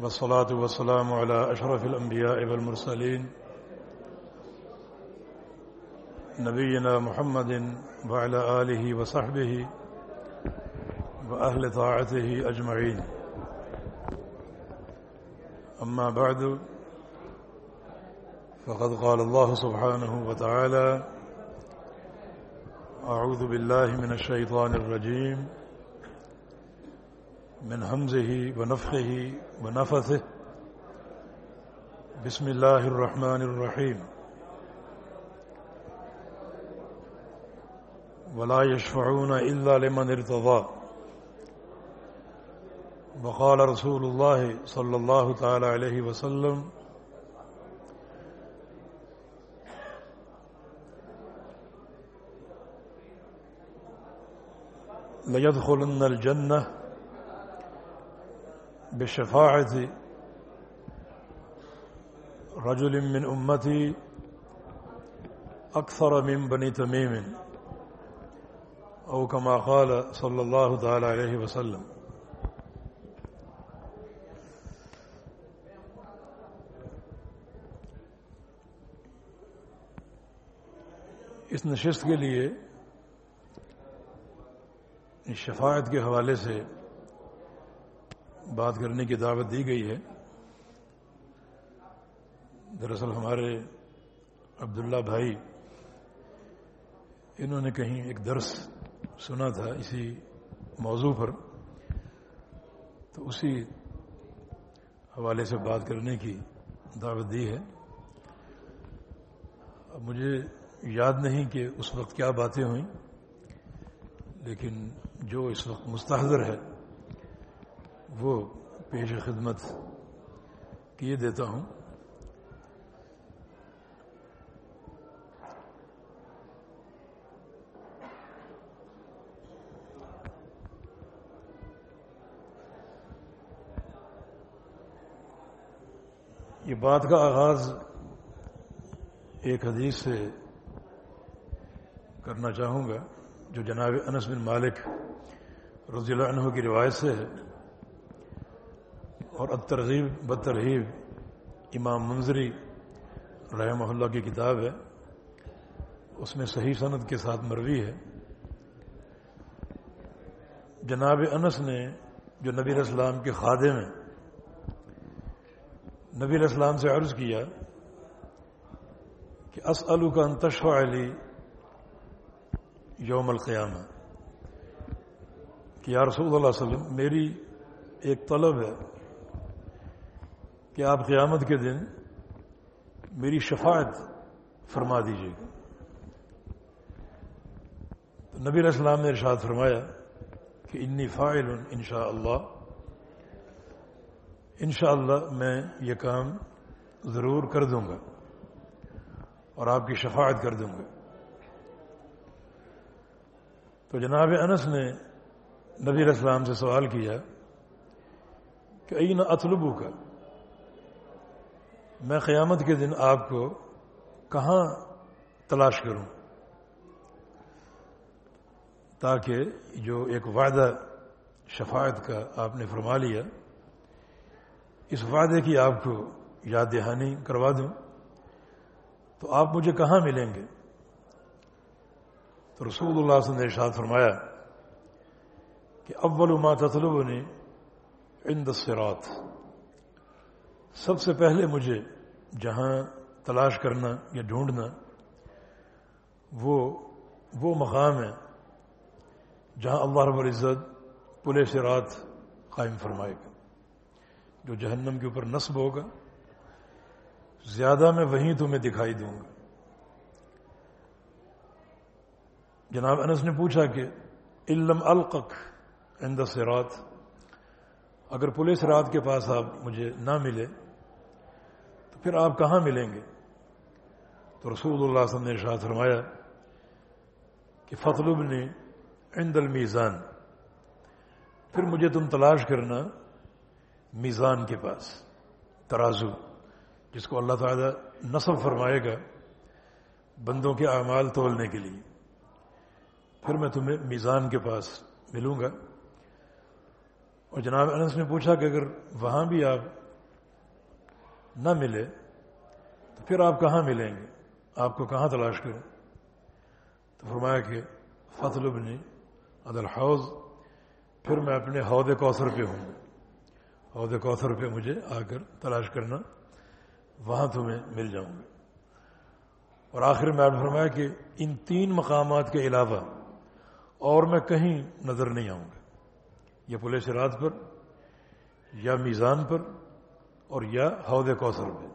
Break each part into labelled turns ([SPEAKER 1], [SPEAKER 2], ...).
[SPEAKER 1] والصلاة والسلام على أشرف الأنبياء والمرسلين نبينا محمد وعلى آله وصحبه وأهل طاعته أجمعين. أما بعد فقد قال الله سبحانه وتعالى أعوذ بالله من الشيطان الرجيم. من همزه ونفخه ونفثه. بسم الله الرحمن الرحيم. ولا يشفعون إلا لمن ارتضى. وقال رسول الله صلى الله تعالى عليه وسلم ليدخلن الجنة بشفاعة رجل من أمتي أكثر من بني تميم أو كما قال صلى الله تعالى عليه وسلم. اس نشست کے لیے شفاعت کے حوالے سے بات کرنے کی دعوت دی گئی ہے۔ دراصل ہمارے عبداللہ بھائی، انہوں نے کہیں ایک درس سنا تھا اسی موضوع پر۔ تو اسی حوالے سے بات کرنے کی دعوت دی ہے۔ اب مجھے یاد نہیں کہ اس وقت کیا باتیں ہوئیں، لیکن جو اس وقت مستحضر ہے وہ پیش خدمت کیے دیتا ہوں۔ یہ بات کا آغاز ایک حدیث سے کرنا چاہوں گا، جو جناب انس بن مالک رضی اللہ عنہ کی روایت سے ہے۔ اور اب ترغیب بدترغیب امام منظری رحمہ اللہ کی کتاب ہے۔ اس میں صحیح صنعت کے ساتھ مروی ہے۔ جناب انس نے جو نبی اسلام کے خادے میں نبی اسلام سے عرض کیا کہ اسلو کا انتشو علی یوم القیامہ۔ کہ یا رسول اللہ علیہ وسلم، میری ایک طلب ہے۔ کہ آپ قیامت کے دن میری شفاعت فرما دیجیے گا۔ تو نبی علیہ السلام نے ارشاد فرمایا کہ انی فائل ان شاء اللہ ان شاء اللہ میں یہ کام ضرور کر دوں گا اور آپ کی شفاعت کر دوں گا۔ تو جناب انس نے نبی علیہ السلام سے سوال کیا کہ این اطلبو کا میں قیامت کے دن آپ کو کہاں تلاش کروں؟ تاکہ جو ایک وعدہ شفاعت کا آپ نے فرما لیا، اس وعدے کی آپ کو یاد دہانی کروا دوں۔ تو آپ مجھے کہاں ملیں گے؟ تو رسول اللہ صلی اللہ نے ارشاد فرمایا کہ اول ما تطلب نے عند الصراط، سب سے پہلے مجھے جہاں تلاش کرنا یا ڈھونڈنا، وہ وہ مقام ہے جہاں اللہ رب العزت پلے سے رات قائم فرمائے گا، جو جہنم کے اوپر نصب ہوگا، زیادہ میں وہیں تمہیں دکھائی دوں گا۔ جناب انس نے پوچھا کہ علم القق عند رات اگر پولیس رات کے پاس آپ مجھے نہ ملے پھر آپ کہاں ملیں گے؟ تو رسول اللہ صلی اللہ علیہ وسلم نے ارشاد فرمایا کہ فخلب نے عند المیزان، پھر مجھے تم تلاش کرنا میزان کے پاس، ترازو، جس کو اللہ تعالیٰ نصب فرمائے گا بندوں کے اعمال تولنے کے لیے۔ پھر میں تمہیں میزان کے پاس ملوں گا۔ اور جناب انس نے پوچھا کہ اگر وہاں بھی آپ نہ ملے تو پھر آپ کہاں ملیں گے؟ آپ کو کہاں تلاش کریں؟ تو فرمایا کہ فصل ابنی عدل حوض پھر میں اپنے عہد کوثر پہ ہوں۔ عہد کوثر پہ مجھے آ کر تلاش کرنا، وہاں تمہیں مل جاؤں گا۔ اور آخر میں آپ نے فرمایا کہ ان تین مقامات کے علاوہ اور میں کہیں نظر نہیں آؤں گا۔ یا پولیس رات پر یا میزان پر اور یا حوض کوثر پہ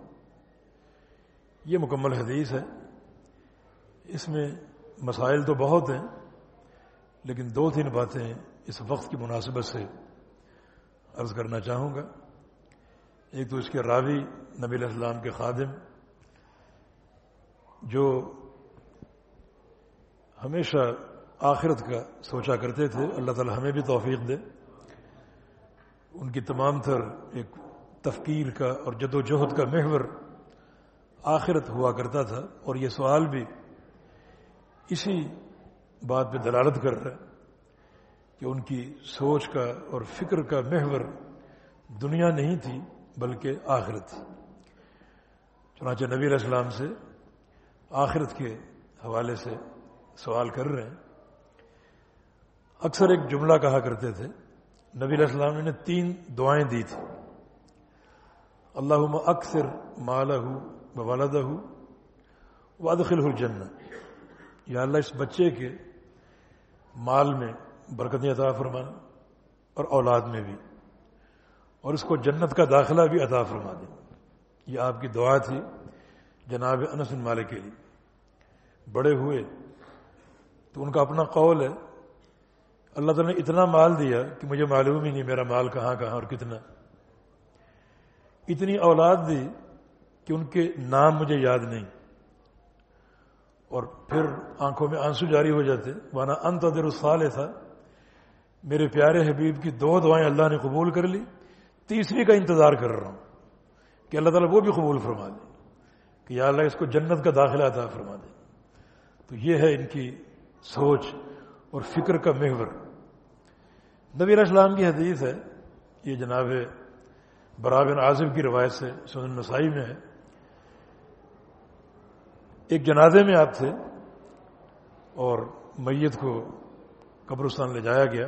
[SPEAKER 1] یہ مکمل حدیث ہے۔ اس میں مسائل تو بہت ہیں، لیکن دو تین باتیں اس وقت کی مناسبت سے عرض کرنا چاہوں گا۔ ایک تو اس کے راوی نبی علیہ السلام کے خادم، جو ہمیشہ آخرت کا سوچا کرتے تھے، اللہ تعالی ہمیں بھی توفیق دے۔ ان کی تمام تر ایک تفکیر کا اور جد و جہد کا محور آخرت ہوا کرتا تھا اور یہ سوال بھی اسی بات پہ دلالت کر رہا ہے کہ ان کی سوچ کا اور فکر کا محور دنیا نہیں تھی بلکہ آخرت۔ چنانچہ نبی علیہ السلام سے آخرت کے حوالے سے سوال کر رہے ہیں۔ اکثر ایک جملہ کہا کرتے تھے، نبی علیہ السلام نے تین دعائیں دی تھی اللہ اکثر مالہ والدہ وادخل الجنہ۔ یا اللہ، اس بچے کے مال میں برکتیں عطا فرمانا اور اولاد میں بھی، اور اس کو جنت کا داخلہ بھی عطا فرما دیں یہ آپ کی دعا تھی جناب انس مالک کے لیے۔ بڑے ہوئے تو ان کا اپنا قول ہے، اللہ تعالیٰ نے اتنا مال دیا کہ مجھے معلوم ہی نہیں میرا مال کہاں کہاں اور کتنا۔ اتنی اولاد دی کہ ان کے نام مجھے یاد نہیں۔ اور پھر آنکھوں میں آنسو جاری ہو جاتے۔ وانا انت در تھا میرے پیارے حبیب کی دو دعائیں اللہ نے قبول کر لی۔ تیسری کا انتظار کر رہا ہوں کہ اللہ تعالیٰ وہ بھی قبول فرما دے کہ یا اللہ اس کو جنت کا داخلہ تھا فرما دے۔ تو یہ ہے ان کی سوچ اور فکر کا محور۔ نبی علیہ السلام کی حدیث ہے، یہ جناب برابن عاصف کی روایت سے سنن نسائی میں ہے۔ ایک جنازے میں آپ تھے اور میت کو قبرستان لے جایا گیا۔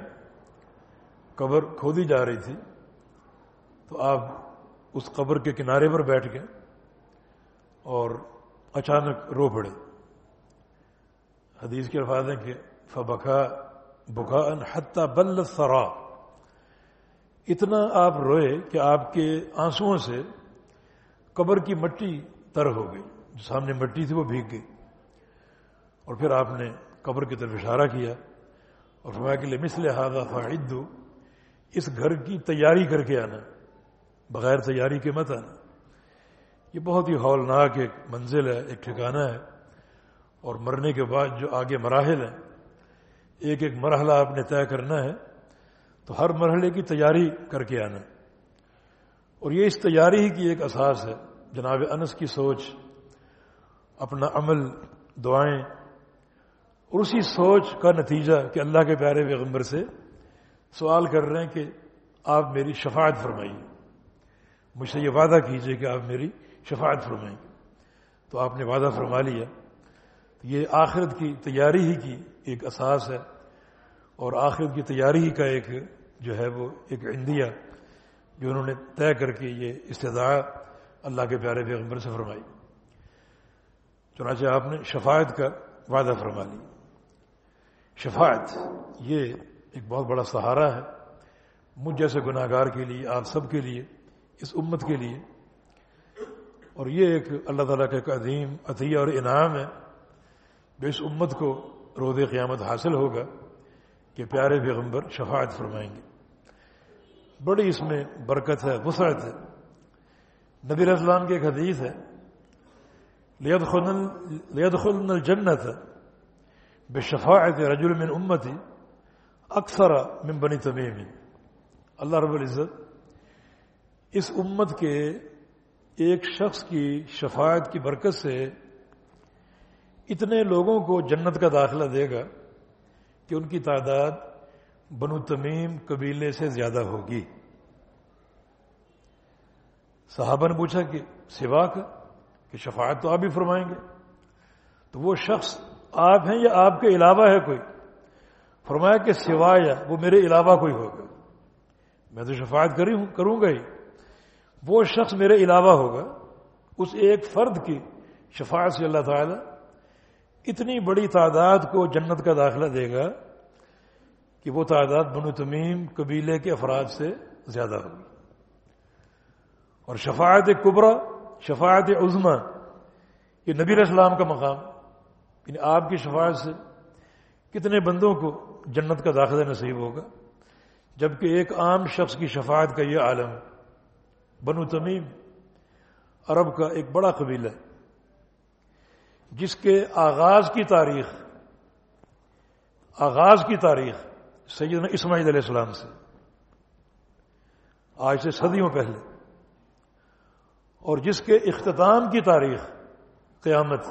[SPEAKER 1] قبر کھودی جا رہی تھی۔ تو آپ اس قبر کے کنارے پر بیٹھ گئے اور اچانک رو پڑے۔ حدیث کے الفاظ ہیں کہ فبکا بکا ان حتہ بل سرا اتنا آپ روئے کہ آپ کے آنسوؤں سے قبر کی مٹی تر ہو گئی۔ جو سامنے مٹی تھی وہ بھیگ گئی۔ اور پھر آپ نے قبر کی طرف اشارہ کیا اور فرمایا کہ مسل ہادہ فائد اس گھر کی تیاری کر کے آنا، بغیر تیاری کے مت آنا۔ یہ بہت ہی ہولناک ایک منزل ہے، ایک ٹھکانہ ہے۔ اور مرنے کے بعد جو آگے مراحل ہیں، ایک ایک مرحلہ آپ نے طے کرنا ہے۔ تو ہر مرحلے کی تیاری کر کے آنا۔ اور یہ اس تیاری ہی کی ایک اساس ہے۔ جناب انس کی سوچ، اپنا عمل، دعائیں، اور اسی سوچ کا نتیجہ کہ اللہ کے پیارے پیغمبر سے سوال کر رہے ہیں کہ آپ میری شفاعت فرمائیے۔ مجھ سے یہ وعدہ کیجیے کہ آپ میری شفاعت فرمائیں۔ تو آپ نے وعدہ فرما لیا۔ یہ آخرت کی تیاری ہی کی ایک اساس ہے۔ اور آخرت کی تیاری کا ایک جو ہے وہ ایک عندیہ جو انہوں نے طے کر کے یہ استداع اللہ کے پیارے پیغمبر سے فرمائی۔ چنانچہ آپ نے شفاعت کا وعدہ فرما لی شفاعت یہ ایک بہت بڑا سہارا ہے۔ مجھ جیسے گناہ گار کے لیے، آپ سب کے لیے، اس امت کے لیے۔ اور یہ ایک اللہ تعالیٰ کا ایک عظیم عطیہ اور انعام ہے۔ جو اس امت کو رود قیامت حاصل ہوگا۔ کہ پیارے پیغمبر شفاعت فرمائیں گے۔ بڑی اس میں برکت ہے، وسعت ہے۔ نبی اسلام کی ایک حدیث ہے لید خلن الجنت بے شفاعت رجل من امتی اکثر من بنی تمیم اللہ رب العزت اس امت کے ایک شخص کی شفاعت کی برکت سے اتنے لوگوں کو جنت کا داخلہ دے گا۔ کہ ان کی تعداد بنو تمیم قبیلے سے زیادہ ہوگی۔ صحابہ نے پوچھا کہ سوا کا کہ شفاعت تو آپ ہی فرمائیں گے۔ تو وہ شخص آپ ہیں یا آپ کے علاوہ ہے کوئی؟ فرمایا کہ سوا یا، وہ میرے علاوہ کوئی ہوگا۔ میں تو شفاعت کری ہوں، کروں گا ہی۔ وہ شخص میرے علاوہ ہوگا۔ اس ایک فرد کی شفاعت سے اللہ تعالی اتنی بڑی تعداد کو جنت کا داخلہ دے گا کہ وہ تعداد بنو تمیم قبیلے کے افراد سے زیادہ ہوگی۔ اور شفاعت کبرا، شفاعت عظما یہ نبی اسلام کا مقام یعنی آپ کی شفاعت سے کتنے بندوں کو جنت کا داخلہ نصیب ہوگا۔ جبکہ ایک عام شخص کی شفاعت کا یہ عالم بنو تمیم، عرب کا ایک بڑا قبیلہ ہے۔ جس کے آغاز کی تاریخ، آغاز کی تاریخ سیدنا اسماعیل علیہ السلام سے، آج سے صدیوں پہلے، اور جس کے اختتام کی تاریخ قیامت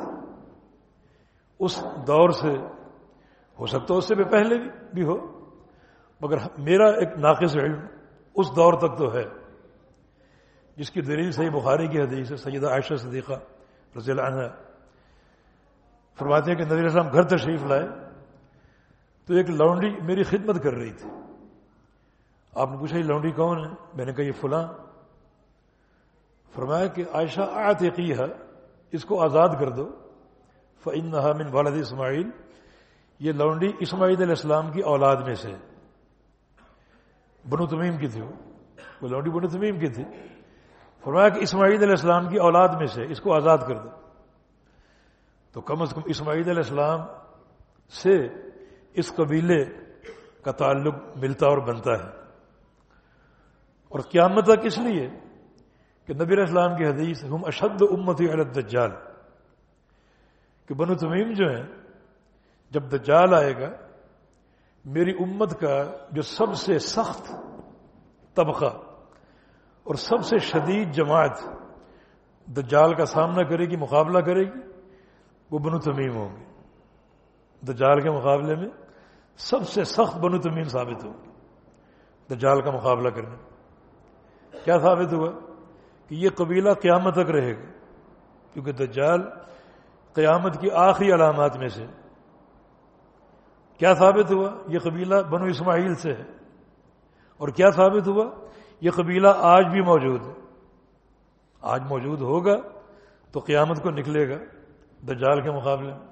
[SPEAKER 1] اس دور سے ہو سکتا اس سے بھی پہلے بھی ہو، مگر میرا ایک ناقص علم اس دور تک تو ہے، جس کی دلیل صحیح بخاری کی حدیث ہے، سیدہ عائشہ صدیقہ رضی اللہ عنہ فرماتے ہیں کہ نبی السلام گھر تشریف لائے تو ایک لونڈی میری خدمت کر رہی تھی۔ آپ نے پوچھا، یہ لونڈی کون ہے؟ میں نے کہا، یہ فلاں۔ فرمایا کہ عائشہ آتی ہے اس کو آزاد کر دو۔ فعن من والد اسماعیل یہ لونڈی اسماعیل علیہ السلام کی اولاد میں سے بنو تمیم کی تھی وہ۔ لونڈی بنو تمیم کی تھی۔ فرمایا کہ اسماعیل علیہ السلام کی اولاد میں سے اس کو آزاد کر دو۔ تو کم از کم اسماعیل علیہ السلام سے اس قبیلے کا تعلق ملتا اور بنتا ہے۔ اور قیامت تک اس لیے کہ نبی اسلام کی حدیث ہم اشد امت الدجال۔ کہ بنو تمیم جو ہیں، جب دجال آئے گا، میری امت کا جو سب سے سخت طبقہ اور سب سے شدید جماعت دجال کا سامنا کرے گی، مقابلہ کرے گی وہ بنو تمیم ہوں گے۔ دجال کے مقابلے میں سب سے سخت بنو تمیم ثابت ہوگی دجال کا مقابلہ کرنے۔ کیا ثابت ہوا؟ کہ یہ قبیلہ قیامت تک رہے گا۔ کیونکہ دجال قیامت کی آخری علامات میں سے۔ کیا ثابت ہوا؟ یہ قبیلہ بنو اسماعیل سے ہے۔ اور کیا ثابت ہوا؟ یہ قبیلہ آج بھی موجود ہے۔ آج موجود ہوگا تو قیامت کو نکلے گا۔ دجال کے مقابلے میں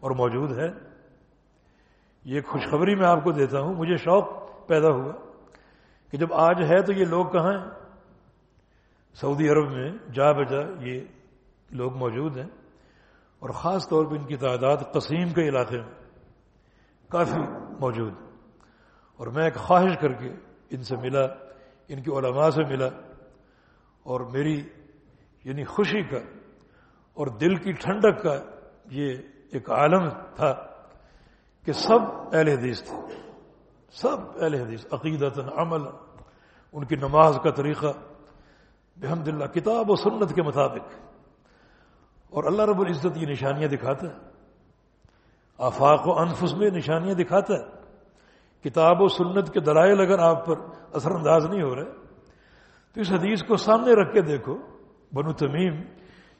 [SPEAKER 1] اور موجود ہے۔ یہ خوشخبری میں آپ کو دیتا ہوں، مجھے شوق پیدا ہوا کہ جب آج ہے تو یہ لوگ کہاں ہیں؟ سعودی عرب میں جا بجا یہ لوگ موجود ہیں اور خاص طور پہ ان کی تعداد قسیم کے علاقے میں کافی موجود اور میں ایک خواہش کر کے ان سے ملا، ان کی علماء سے ملا اور میری یعنی خوشی کا اور دل کی ٹھنڈک کا یہ ایک عالم تھا کہ سب اہل حدیث تھے۔ سب اہل حدیث عقیدت عمل ان کی نماز کا طریقہ بحمد اللہ کتاب و سنت کے مطابق۔ اور اللہ رب العزت یہ نشانیاں دکھاتا ہے۔ آفاق و انفس میں نشانیاں دکھاتا ہے۔ کتاب و سنت کے دلائل اگر آپ پر اثر انداز نہیں ہو رہے، تو اس حدیث کو سامنے رکھ کے دیکھو۔ بنو تمیم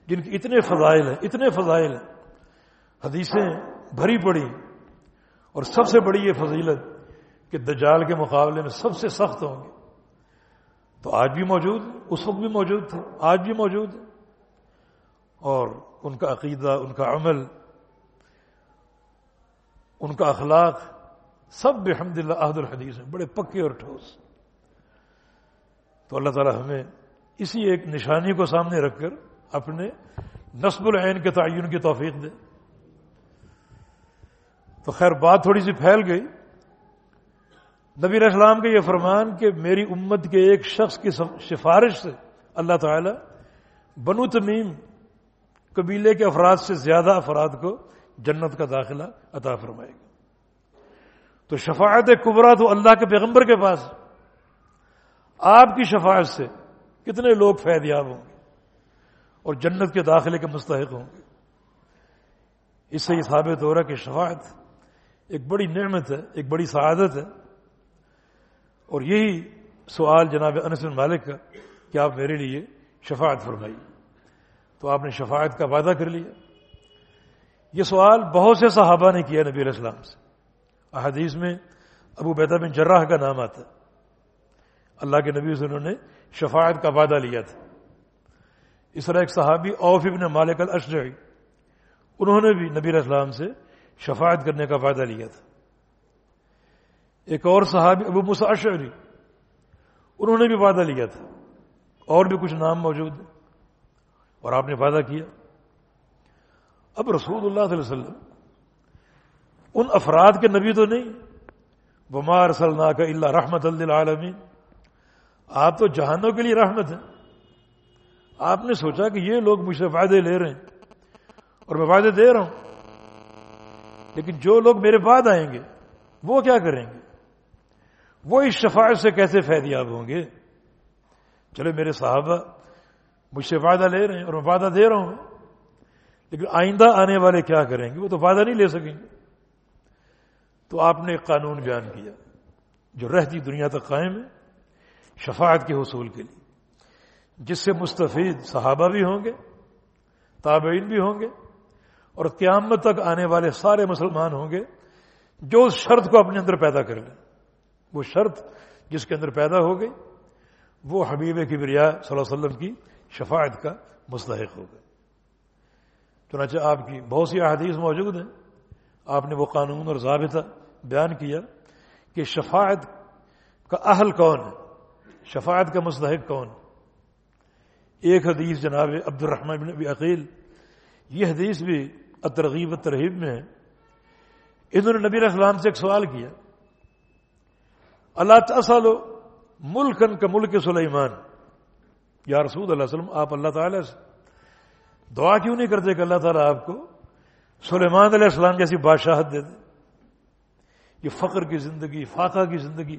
[SPEAKER 1] جن کی اتنے فضائل ہیں، اتنے فضائل ہیں۔ حدیثیں بھری پڑی۔ اور سب سے بڑی یہ فضیلت کہ دجال کے مقابلے میں سب سے سخت ہوں گے۔ تو آج بھی موجود اس وقت بھی موجود تھے، آج بھی موجود اور ان کا عقیدہ، ان کا عمل، ان کا اخلاق سب بحمد اللہ عہد الحدیث ہیں، بڑے پکے اور ٹھوس۔ تو اللہ تعالی ہمیں اسی ایک نشانی کو سامنے رکھ کر اپنے نصب العین کے تعین کی توفیق دے۔ تو خیر بات تھوڑی سی پھیل گئی۔ نبی اسلام کے یہ فرمان کہ میری امت کے ایک شخص کی سفارش سے اللہ تعالی بنو تمیم قبیلے کے افراد سے زیادہ افراد کو جنت کا داخلہ عطا فرمائے گا۔ تو شفاعت کبرا تو اللہ کے پیغمبر کے پاس۔ آپ کی شفاعت سے کتنے لوگ فیدیاب ہوں گے؟ اور جنت کے داخلے کے مستحق ہوں۔ گے اس سے یہ ثابت ہو رہا کہ شفاعت ایک بڑی نعمت ہے، ایک بڑی سعادت ہے۔ اور یہی سوال جناب انس بن مالک کا کہ آپ میرے لیے شفاعت فرمائی۔ تو آپ نے شفاعت کا وعدہ کر لیا۔ یہ سوال بہت سے صحابہ نے کیا نبی علیہ السلام سے۔ احادیث میں ابو بیتا بن جراح کا نام آتا اللہ کے نبی سے انہوں نے شفاعت کا وعدہ لیا تھا۔ اس طرح ایک صحابی اوف ابن مالک الاشجعی، انہوں نے بھی نبی السلام سے شفاعت کرنے کا وعدہ لیا تھا۔ ایک اور صحابی ابو مساشری انہوں نے بھی وعدہ لیا تھا۔ اور بھی کچھ نام موجود ہیں اور آپ نے وعدہ کیا۔ اب رسول اللہ صلی اللہ علیہ وسلم، ان افراد کے نبی تو نہیں۔ بمار صلی کا اللہ رحمت اللہ آپ تو جہانوں کے لیے رحمت ہیں۔ آپ نے سوچا کہ یہ لوگ مجھ سے فائدے لے رہے ہیں اور میں فائدے دے رہا ہوں، لیکن جو لوگ میرے بعد آئیں گے، وہ کیا کریں گے؟ وہ اس شفاعت سے کیسے فیدیاب ہوں گے؟ چلے میرے صحابہ، مجھ سے فائدہ لے رہے ہیں اور میں فائدہ دے رہا ہوں، لیکن آئندہ آنے والے کیا کریں گے؟ وہ تو فائدہ نہیں لے سکیں گے۔ تو آپ نے ایک قانون بیان کیا، جو رہتی دنیا تک قائم ہے، شفاعت کے حصول کے لیے۔ جس سے مستفید صحابہ بھی ہوں گے، تابعین بھی ہوں گے، اور قیامت تک آنے والے سارے مسلمان ہوں گے جو اس شرط کو اپنے اندر پیدا کر لیں۔ وہ شرط جس کے اندر پیدا ہو گئی، وہ حبیب کی بریا صلی اللہ علیہ وسلم کی شفاعت کا مستحق ہوگا چنانچہ آپ کی بہت سی احادیث موجود ہیں۔ آپ نے وہ قانون اور ضابطہ بیان کیا کہ شفاعت کا اہل کون ہے؟ شفاعت کا مستحق کون ہے؟ ایک حدیث جناب عبد الرحمن بن ابی عقیل، یہ حدیث بھی ترغیب ترغیب میں ہے۔ انہوں نے نبی السلام سے ایک سوال کیا، اللہ تعالی ملکن کا ملک سلیمان؟ یا رسول اللہ وسلم، آپ اللہ تعالی سے دعا کیوں نہیں کرتے کہ اللہ تعالیٰ آپ کو سلیمان علیہ السلام جیسی بادشاہت دے دے؟ یہ فقر کی زندگی، فاقہ کی زندگی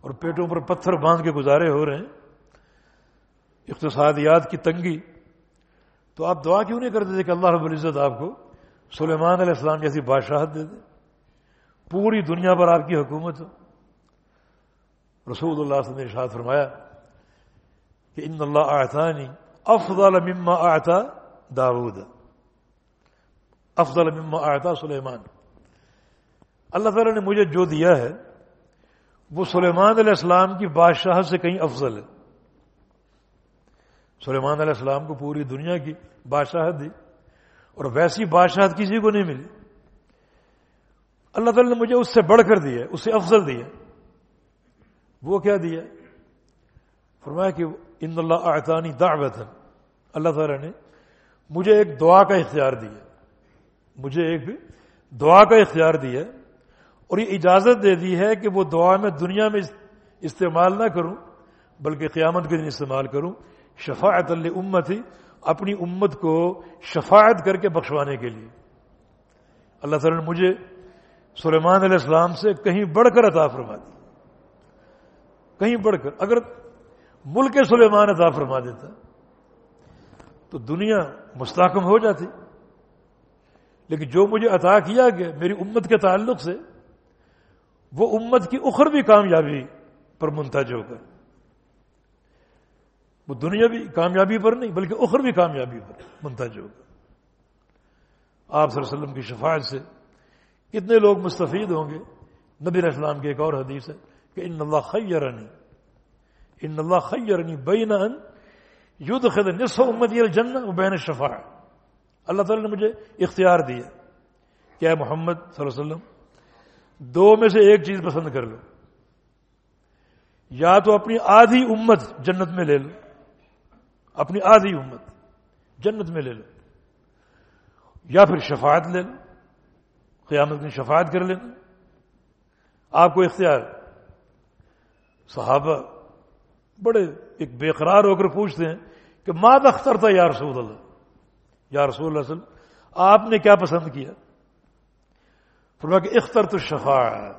[SPEAKER 1] اور پیٹوں پر پتھر باندھ کے گزارے ہو رہے ہیں۔ اقتصادیات کی تنگی۔ تو آپ دعا کیوں نہیں کرتے تھے کہ اللہ رب العزت آپ کو سلیمان علیہ السلام جیسی بادشاہت دے دے؟ پوری دنیا پر آپ کی حکومت ہو۔ رسول اللہ صلی اللہ نے ارشاد فرمایا کہ ان اللہ آتانی افضل مما آتا داود۔ افضل مما آتا سلیمان۔ اللہ تعالیٰ نے مجھے جو دیا ہے وہ سلیمان علیہ السلام کی بادشاہ سے کہیں افضل ہے۔ سلیمان علیہ السلام کو پوری دنیا کی بادشاہت دی اور ویسی بادشاہت کسی کو نہیں ملی۔ اللہ تعالیٰ نے مجھے اس سے بڑھ کر دیا اس سے افضل دیا وہ کیا دیا فرمایا کہ ان اللہ اعطانی دعوت اللہ تعالیٰ نے مجھے ایک دعا کا اختیار دیا مجھے ایک دعا کا اختیار دیا اور یہ اجازت دے دی ہے کہ وہ دعا میں دنیا میں استعمال نہ کروں، بلکہ قیامت کے دن استعمال کروں۔ شفاعت اللہ امت ہی اپنی امت کو شفاعت کر کے بخشوانے کے لیے۔ اللہ تعالیٰ نے مجھے سلیمان علیہ السلام سے کہیں بڑھ کر عطا فرما دی۔ کہیں بڑھ کر، اگر ملک سلیمان عطا فرما دیتا، تو دنیا مستحکم ہو جاتی۔ لیکن جو مجھے عطا کیا گیا میری امت کے تعلق سے، وہ امت کی اخروی کامیابی پر منتج ہو کر وہ دنیا بھی کامیابی پر نہیں، بلکہ اخروی کامیابی پر منتج ہو کر آپ صلی اللہ علیہ وسلم کی شفاعت سے کتنے لوگ مستفید ہوں گے؟ نبی اسلام کی ایک اور حدیث ہے کہ ان اللہ خیرنی، ان اللہ خیرنی بین ان یدھ خد نصف امت الجنہ و بین شفا اللہ تعالی نے مجھے اختیار دیا کیا محمد صلی اللہ علیہ وسلم، دو میں سے ایک چیز پسند کر لو۔ یا تو اپنی آدھی امت جنت میں لے لو اپنی آدھی امت، جنت میں لے لو، یا پھر شفاعت لے لو، قیامت میں شفاعت کر لینا آپ کو اختیار، صحابہ بڑے ایک بے قرار ہو کر پوچھتے ہیں کہ ماد اختر تھا یا رسول اللہ؟ یا رسول اللہ وسلم، آپ نے کیا پسند کیا؟ فرما کہ اختر تو شفاعت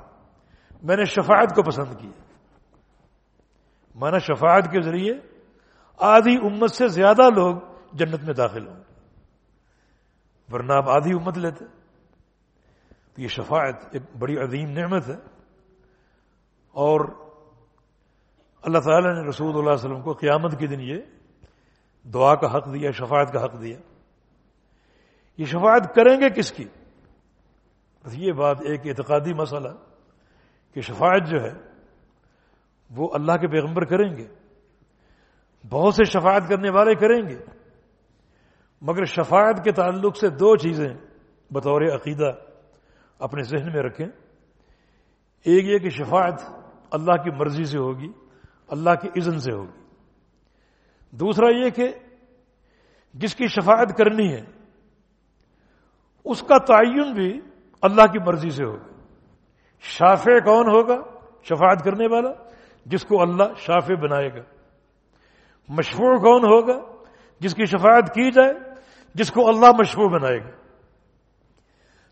[SPEAKER 1] میں نے شفاعت کو پسند کیا۔ مانا شفاعت کے ذریعے آدھی امت سے زیادہ لوگ جنت میں داخل ہوں ورنہ آپ آدھی امت لیتے۔ تو یہ شفاعت ایک بڑی عظیم نعمت ہے۔ اور اللہ تعالیٰ نے رسول اللہ علیہ وسلم کو قیامت کے دن یہ دعا کا حق دیا، شفاعت کا حق دیا۔ یہ شفاعت کریں گے کس کی؟ بس یہ بات ایک اعتقادی مسئلہ کہ شفاعت جو ہے وہ اللہ کے پیغمبر کریں گے۔ بہت سے شفاعت کرنے والے کریں گے۔ مگر شفاعت کے تعلق سے دو چیزیں بطور عقیدہ اپنے ذہن میں رکھیں۔ ایک یہ کہ شفاعت اللہ کی مرضی سے ہوگی، اللہ کی اذن سے ہوگی۔ دوسرا یہ کہ جس کی شفاعت کرنی ہے، اس کا تعین بھی اللہ کی مرضی سے ہوگا۔ شافع کون ہوگا؟ شفاعت کرنے والا، جس کو اللہ شافع بنائے گا۔ مشفوع کون ہوگا؟ جس کی شفاعت کی جائے، جس کو اللہ مشفوع بنائے گا۔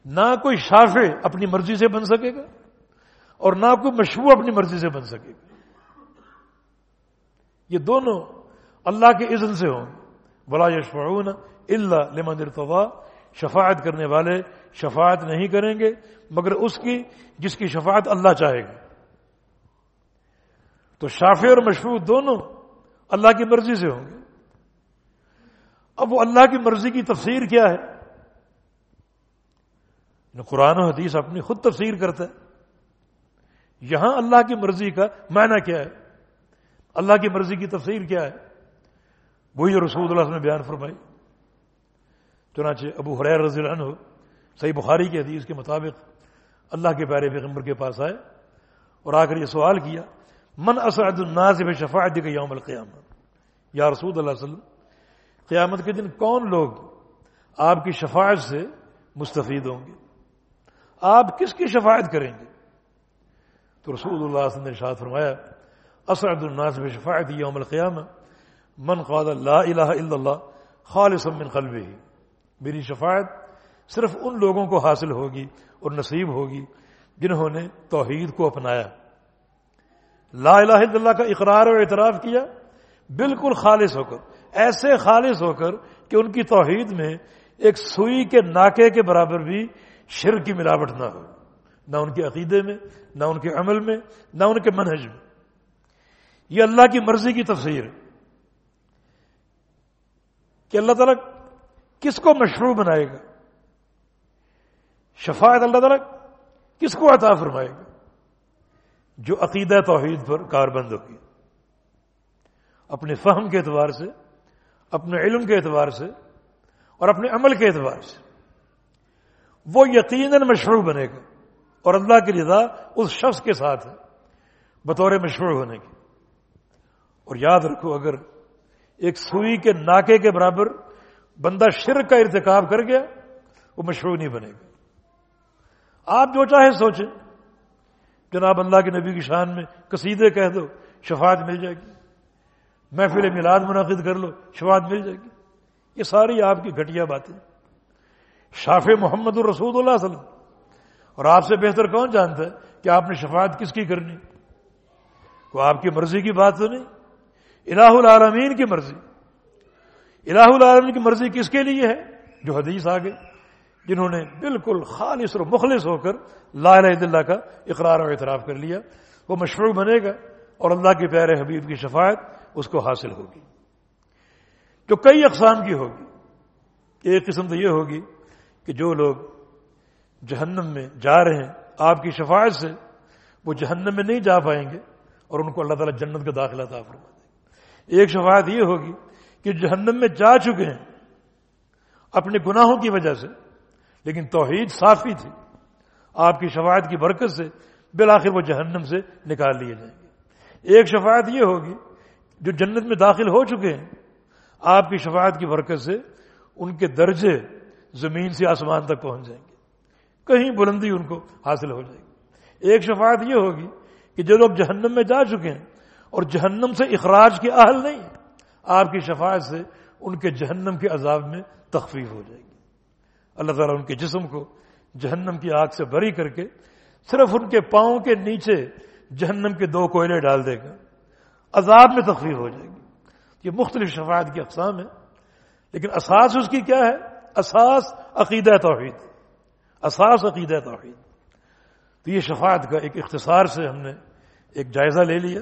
[SPEAKER 1] نہ کوئی شافع اپنی مرضی سے بن سکے گا اور نہ کوئی مشفوع اپنی مرضی سے بن سکے گا۔ یہ دونوں اللہ کے اذن سے ہوں۔ بلا یشفعون اللہ لمن ارتضا شفاعت کرنے والے شفاعت نہیں کریں گے، مگر اس کی جس کی شفاعت اللہ چاہے گا۔ تو شافع اور مشفوع دونوں اللہ کی مرضی سے ہوں گے۔ اب وہ اللہ کی مرضی کی تفسیر کیا ہے؟ یعنی قرآن و حدیث اپنی خود تفسیر کرتا ہے۔ یہاں اللہ کی مرضی کا معنی کیا ہے؟ اللہ کی مرضی کی تفسیر کیا ہے؟ وہی رسول اللہ نے بیان فرمائی۔ چنانچہ ابو حریر رضی اللہ عنہ صحیح بخاری کے حدیث کے مطابق اللہ کے پیارے پیغمبر کے پاس آئے اور آ کر یہ سوال کیا من اسعد الناس شفاعت کے یوم القیامہ یا رسول اللہ علیہ وسلم، قیامت کے دن کون لوگ آپ کی شفاعت سے مستفید ہوں گے؟ آپ کس کی شفاعت کریں گے؟ تو رسول اللہ علیہ وسلم نے ارشاد فرمایا، اسعد الناس شفاعت یوم القیامہ من قال لا الہ الا اللہ خالص من قلبه، میری شفاعت صرف ان لوگوں کو حاصل ہوگی اور نصیب ہوگی جنہوں نے توحید کو اپنایا۔ لا الہ الا اللہ کا اقرار و اعتراف کیا، بالکل خالص ہو کر، ایسے خالص ہو کر کہ ان کی توحید میں ایک سوئی کے ناکے کے برابر بھی شر کی ملاوٹ نہ ہو۔ نہ ان کے عقیدے میں، نہ ان کے عمل میں، نہ ان کے منہج میں۔ یہ اللہ کی مرضی کی تفسیر۔ ہے کہ اللہ تعالیٰ کس کو مشروع بنائے گا؟ شفاعت اللہ تعالیٰ کس کو عطا فرمائے گا؟ جو عقیدہ توحید پر کار بند ہوگی اپنے فہم کے اعتبار سے، اپنے علم کے اعتبار سے اور اپنے عمل کے اعتبار سے۔ وہ یقیناً مشروع بنے گا اور اللہ کی رضا اس شخص کے ساتھ ہے، بطور مشروع ہونے کی۔ اور یاد رکھو، اگر ایک سوئی کے ناکے کے برابر بندہ شرک کا ارتکاب کر گیا، وہ مشروع نہیں بنے گا۔ آپ جو چاہے سوچیں۔ جناب اللہ کے نبی کی شان میں قصیدے کہہ دو، شفاعت مل جائے گی۔ محفل میلاد منعقد کر لو، شفاعت مل جائے گی۔ یہ ساری آپ کی گھٹیا باتیں۔ شاف محمد الرسود اللہ علیہ وسلم۔ اور آپ سے بہتر کون جانتا ہے کہ آپ نے شفاعت کس کی کرنی؟ وہ آپ کی مرضی کی بات تو نہیں۔ الہ العالمین کی مرضی۔ الہ العالمین کی مرضی کس کے لیے ہے؟ جو حدیث آگے۔ جنہوں نے بالکل خالص اور مخلص ہو کر لا الہ الا اللہ کا اقرار و اعتراف کر لیا، وہ مشروع بنے گا اور اللہ کے پیارے حبیب کی شفاعت اس کو حاصل ہوگی۔ جو کئی اقسام کی ہوگی، ایک قسم تو یہ ہوگی کہ جو لوگ جہنم میں جا رہے ہیں، آپ کی شفاعت سے وہ جہنم میں نہیں جا پائیں گے اور ان کو اللہ تعالیٰ جنت کا داخلہ تھا فرما دے ایک شفاعت یہ ہوگی کہ جہنم میں جا چکے ہیں اپنے گناہوں کی وجہ سے لیکن توحید صافی تھی۔ آپ کی شفاعت کی برکت سے بالآخر وہ جہنم سے نکال لیے جائیں گے۔ ایک شفاعت یہ ہوگی جو جنت میں داخل ہو چکے ہیں، آپ کی شفاعت کی برکت سے ان کے درجے زمین سے آسمان تک پہنچ جائیں گے۔ کہیں بلندی ان کو حاصل ہو جائے گی۔ ایک شفاعت یہ ہوگی کہ جو لوگ جہنم میں جا چکے ہیں اور جہنم سے اخراج کے اہل نہیں، آپ کی شفاعت سے ان کے جہنم کے عذاب میں تخفیف ہو جائے گی۔ اللہ تعالیٰ ان کے جسم کو جہنم کی آگ سے بری کر کے صرف ان کے پاؤں کے نیچے جہنم کے دو کوئلے ڈال دے گا۔ عذاب میں تخفیف ہو جائے گی۔ یہ مختلف شفاعت کی اقسام ہے لیکن اساس اس کی کیا ہے؟ اساس عقیدہ توحید۔ اساس عقیدہ توحید۔ تو یہ شفاعت کا ایک اختصار سے ہم نے ایک جائزہ لے لیا۔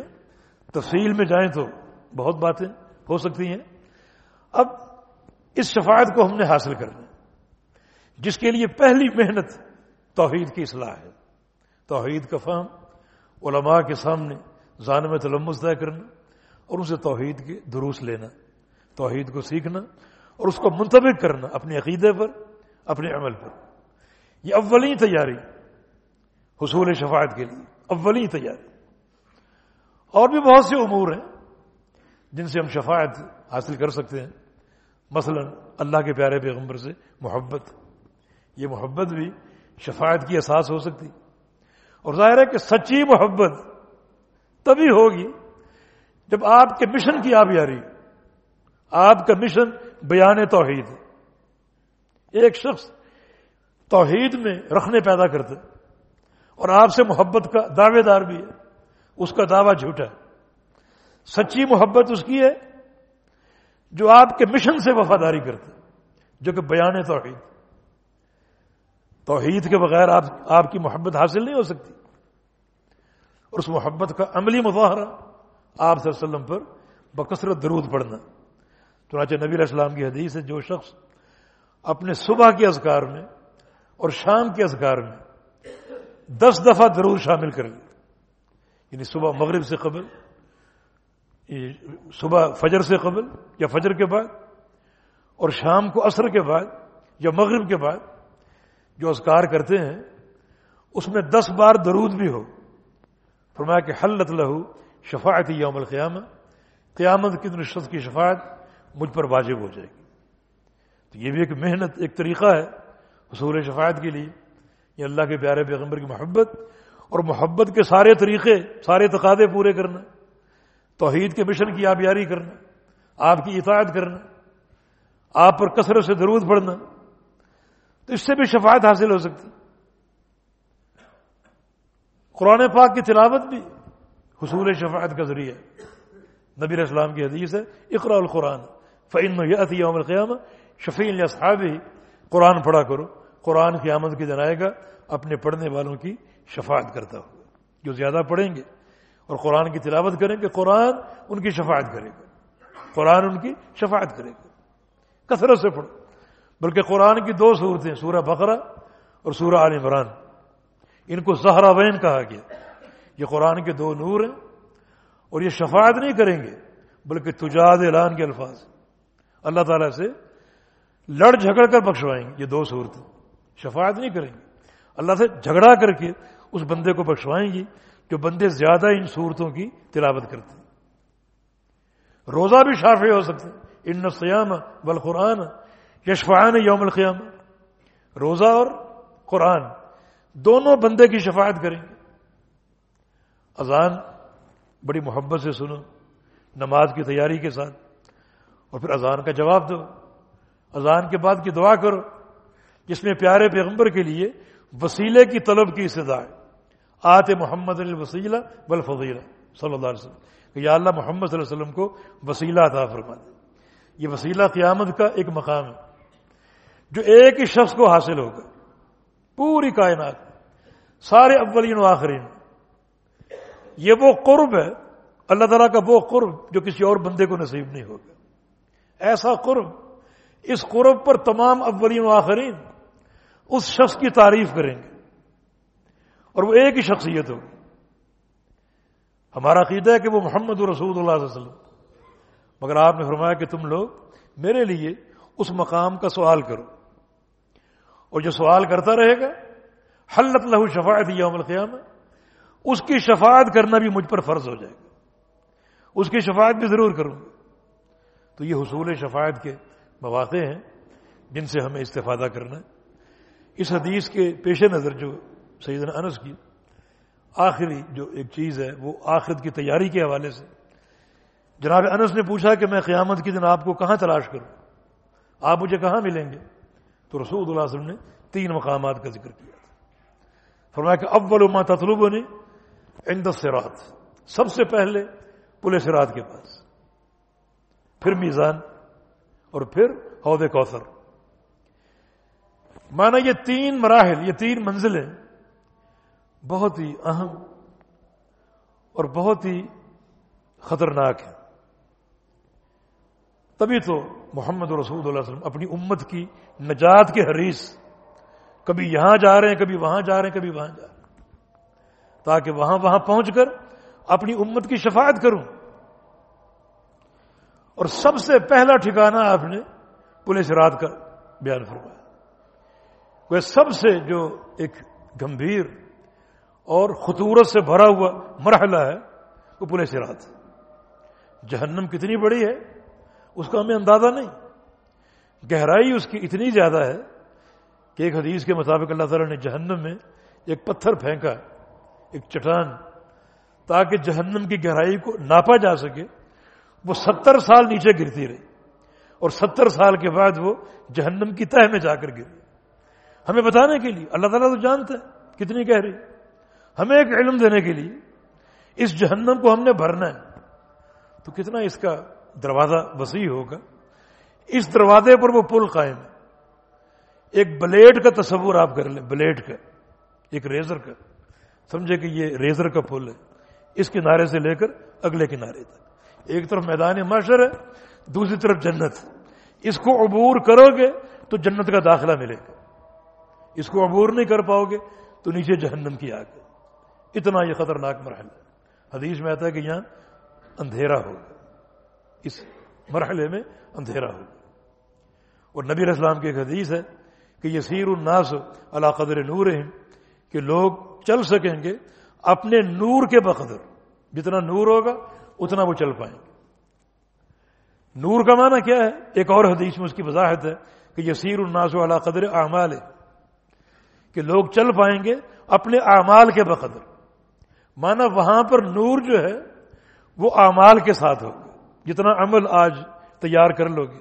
[SPEAKER 1] تفصیل میں جائیں تو بہت باتیں ہو سکتی ہیں۔ اب اس شفاعت کو ہم نے حاصل کرنا جس کے لیے پہلی محنت توحید کی اصلاح ہے۔ توحید کا فہم علماء کے سامنے ذان میں تلمس طے کرنا اور اسے توحید کے دروس لینا، توحید کو سیکھنا اور اس کو منتبک کرنا اپنے عقیدے پر، اپنے عمل پر۔ یہ اولین تیاری حصول شفاعت کے لیے، اولین تیاری۔ اور بھی بہت سے امور ہیں جن سے ہم شفاعت حاصل کر سکتے ہیں۔ مثلا اللہ کے پیارے پیغمبر سے محبت یہ محبت بھی شفاعت کی احساس ہو سکتی۔ اور ظاہر ہے کہ سچی محبت تبھی ہوگی جب آپ کے مشن کی آبیاری، آپ کا مشن بیان توحید۔ ایک شخص توحید میں رکھنے پیدا کرتے اور آپ سے محبت کا دعوے دار بھی ہے، اس کا دعویٰ جھوٹا ہے۔ سچی محبت اس کی ہے جو آپ کے مشن سے وفاداری کرتے جو کہ بیان توحید۔ توحید کے بغیر آپ آپ کی محبت حاصل نہیں ہو سکتی۔ اور اس محبت کا عملی مظاہرہ آپ صلی اللہ علیہ وسلم پر بکثرت درود پڑھنا۔ چنانچہ نبی علیہ السلام کی حدیث ہے، جو شخص اپنے صبح کے اذکار میں اور شام کے اذکار میں دس دفعہ درود شامل کر لے یعنی صبح مغرب سے قبل صبح فجر سے قبل یا فجر کے بعد، اور شام کو عصر کے بعد یا مغرب کے بعد۔ جو اذکار کرتے ہیں، اس میں دس بار درود بھی ہو۔ فرمایا کہ حلت لہو شفاعت یوم القیامہ، قیامت کی نشست کی شفاعت مجھ پر واجب ہو جائے گی۔ تو یہ بھی ایک محنت، ایک طریقہ ہے حصول شفاعت کے لیے۔ یہ اللہ کے پیارے پیغمبر کی محبت اور محبت کے سارے طریقے، سارے تقاضے پورے کرنا۔ توحید کے مشن کی آبیاری کرنا۔ آپ کی اطاعت کرنا۔ آپ پر کثرت سے درود پڑنا تو اس سے بھی شفاعت حاصل ہو سکتی۔ قرآن پاک کی تلاوت بھی حصول شفاعت کا ذریعہ نبی اسلام کی حدیث ہے اقرا القرآن فعن یوم القیامہ شفیع صحاب ہی قرآن پڑھا کرو۔ قرآن کی آمد کی گا، اپنے پڑھنے والوں کی شفاعت کرتا ہو جو زیادہ پڑھیں گے اور قرآن کی تلاوت کریں گے، قرآن ان کی شفاعت کرے گا۔ قرآن ان کی شفاعت کرے گا۔ کثرت سے پڑھو۔ بلکہ قرآن کی دو صورتیں، سورہ بقرہ اور سورہ عال عمران۔ ان کو زہرا وین کہا گیا۔ یہ قرآن کے دو نور ہیں اور یہ شفاعت نہیں کریں گے، بلکہ تجاد اعلان کے الفاظ۔ اللہ تعالیٰ سے لڑ جھگڑ کر بخشوائیں گے، یہ دو صورتیں۔ شفاعت نہیں کریں گے۔ اللہ سے جھگڑا کر کے اس بندے کو بخشوائیں گی جو بندے زیادہ ان صورتوں کی تلاوت کرتے ہیں۔ روزہ بھی شافع ہو سکتے ان سیام بل قرآن یشفان یوم القیام روزہ اور قرآن دونوں بندے کی شفاعت کریں گے۔ اذان بڑی محبت سے سنو، نماز کی تیاری کے ساتھ، اور پھر اذان کا جواب دو۔ اذان کے بعد کی دعا کرو، جس میں پیارے پیغمبر کے لیے وسیلے کی طلب کی استدا ہے۔ آتے محمد الوسیلہ بل صلی اللہ علیہ وسلم۔ کہ یا اللہ محمد صلی اللہ علیہ وسلم کو وسیلہ عطا فرما دے۔ یہ وسیلہ قیامت کا ایک مقام ہے۔ جو ایک ہی شخص کو حاصل ہوگا پوری کائنات۔ سارے اولین و آخرین۔ یہ وہ قرب ہے۔ اللہ تعالیٰ کا وہ قرب جو کسی اور بندے کو نصیب نہیں ہوگا ایسا قرب۔ اس قرب پر تمام اولین و آخرین اس شخص کی تعریف کریں گے۔ اور وہ ایک ہی شخصیت ہوگی۔ ہمارا عقیدہ ہے کہ وہ محمد رسول اللہ علیہ وسلم۔ مگر آپ نے فرمایا کہ تم لوگ میرے لیے اس مقام کا سوال کرو۔ اور جو سوال کرتا رہے گا حلت لہو شفاعت یوم القیامہ؟ اس کی شفاعت کرنا بھی مجھ پر فرض ہو جائے گا۔ اس کی شفاعت بھی ضرور کروں گا۔ تو یہ حصول شفاعت کے مواقع ہیں جن سے ہمیں استفادہ کرنا ہے۔ اس حدیث کے پیش نظر جو سیدنا انس کی آخری جو ایک چیز ہے، وہ آخرت کی تیاری کے حوالے سے۔ جناب انس نے پوچھا کہ میں قیامت کی دن آپ کو کہاں تلاش کروں؟ آپ مجھے کہاں ملیں گے؟ تو رسول اللہ علیہ وسلم نے تین مقامات کا ذکر کیا تھا۔ فرمایا کہ اول ما تطلب نے عند الصراط، سب سے پہلے پل سرات کے پاس۔ پھر میزان اور پھر عہدے کوثر۔ مانا یہ تین مراحل، یہ تین منزلیں بہت ہی اہم اور بہت ہی خطرناک ہیں۔ تبھی تو محمد رسول اللہ علیہ وسلم اپنی امت کی نجات کے حریث کبھی یہاں جا رہے ہیں، کبھی وہاں جا رہے ہیں، کبھی وہاں جا رہے ہیں۔ تاکہ وہاں وہاں پہنچ کر اپنی امت کی شفاعت کروں۔ اور سب سے پہلا ٹھکانہ آپ نے پولیس رات کا بیان فرمایا۔ وہ سب سے جو ایک گمبھیر اور خطورت سے بھرا ہوا مرحلہ ہے وہ پولیس رات۔ جہنم کتنی بڑی ہے۔ اس کا ہمیں اندازہ نہیں۔ گہرائی اس کی اتنی زیادہ ہے کہ ایک حدیث کے مطابق اللہ تعالیٰ نے جہنم میں ایک پتھر پھینکا، ایک چٹان، تاکہ جہنم کی گہرائی کو ناپا جا سکے۔ وہ ستر سال نیچے گرتی رہی اور ستر سال کے بعد وہ جہنم کی تہ میں جا کر گری۔ ہمیں بتانے کے لیے، اللہ تعالیٰ تو جانتا ہے کتنی گہری۔ ہمیں ایک علم دینے کے لیے، اس جہنم کو ہم نے بھرنا ہے۔ تو کتنا اس کا دروازہ وسیع ہوگا۔ اس دروازے پر وہ پل قائم ہے۔ ایک بلیڈ کا تصور آپ کر لیں، بلیڈ کا، ایک ریزر کا۔ سمجھے کہ یہ ریزر کا پل ہے۔ اس کنارے سے لے کر اگلے کنارے تک۔ ایک طرف میدان معاشر ہے، دوسری طرف جنت۔ اس کو عبور کرو گے تو جنت کا داخلہ ملے گا۔ اس کو عبور نہیں کر پاؤ گے تو نیچے جہنم کی آگ اتنا یہ خطرناک مرحلہ حدیث میں آتا ہے کہ یہاں اندھیرا ہوگا۔ اس مرحلے میں اندھیرا ہوگا اور نبی اسلام کی ایک حدیث ہے کہ یہ سیر الناس اللہ قدر نور کہ لوگ چل سکیں گے اپنے نور کے بقدر۔ جتنا نور ہوگا، اتنا وہ چل پائیں گے۔ نور کا معنی کیا ہے؟ ایک اور حدیث میں اس کی وضاحت ہے کہ یہ سیر الناس اللہ قدر اعمال ہے کہ لوگ چل پائیں گے اپنے اعمال کے بقدر۔ مانا وہاں پر نور جو ہے، وہ اعمال کے ساتھ ہوگا۔ جتنا عمل آج تیار کر لو گے،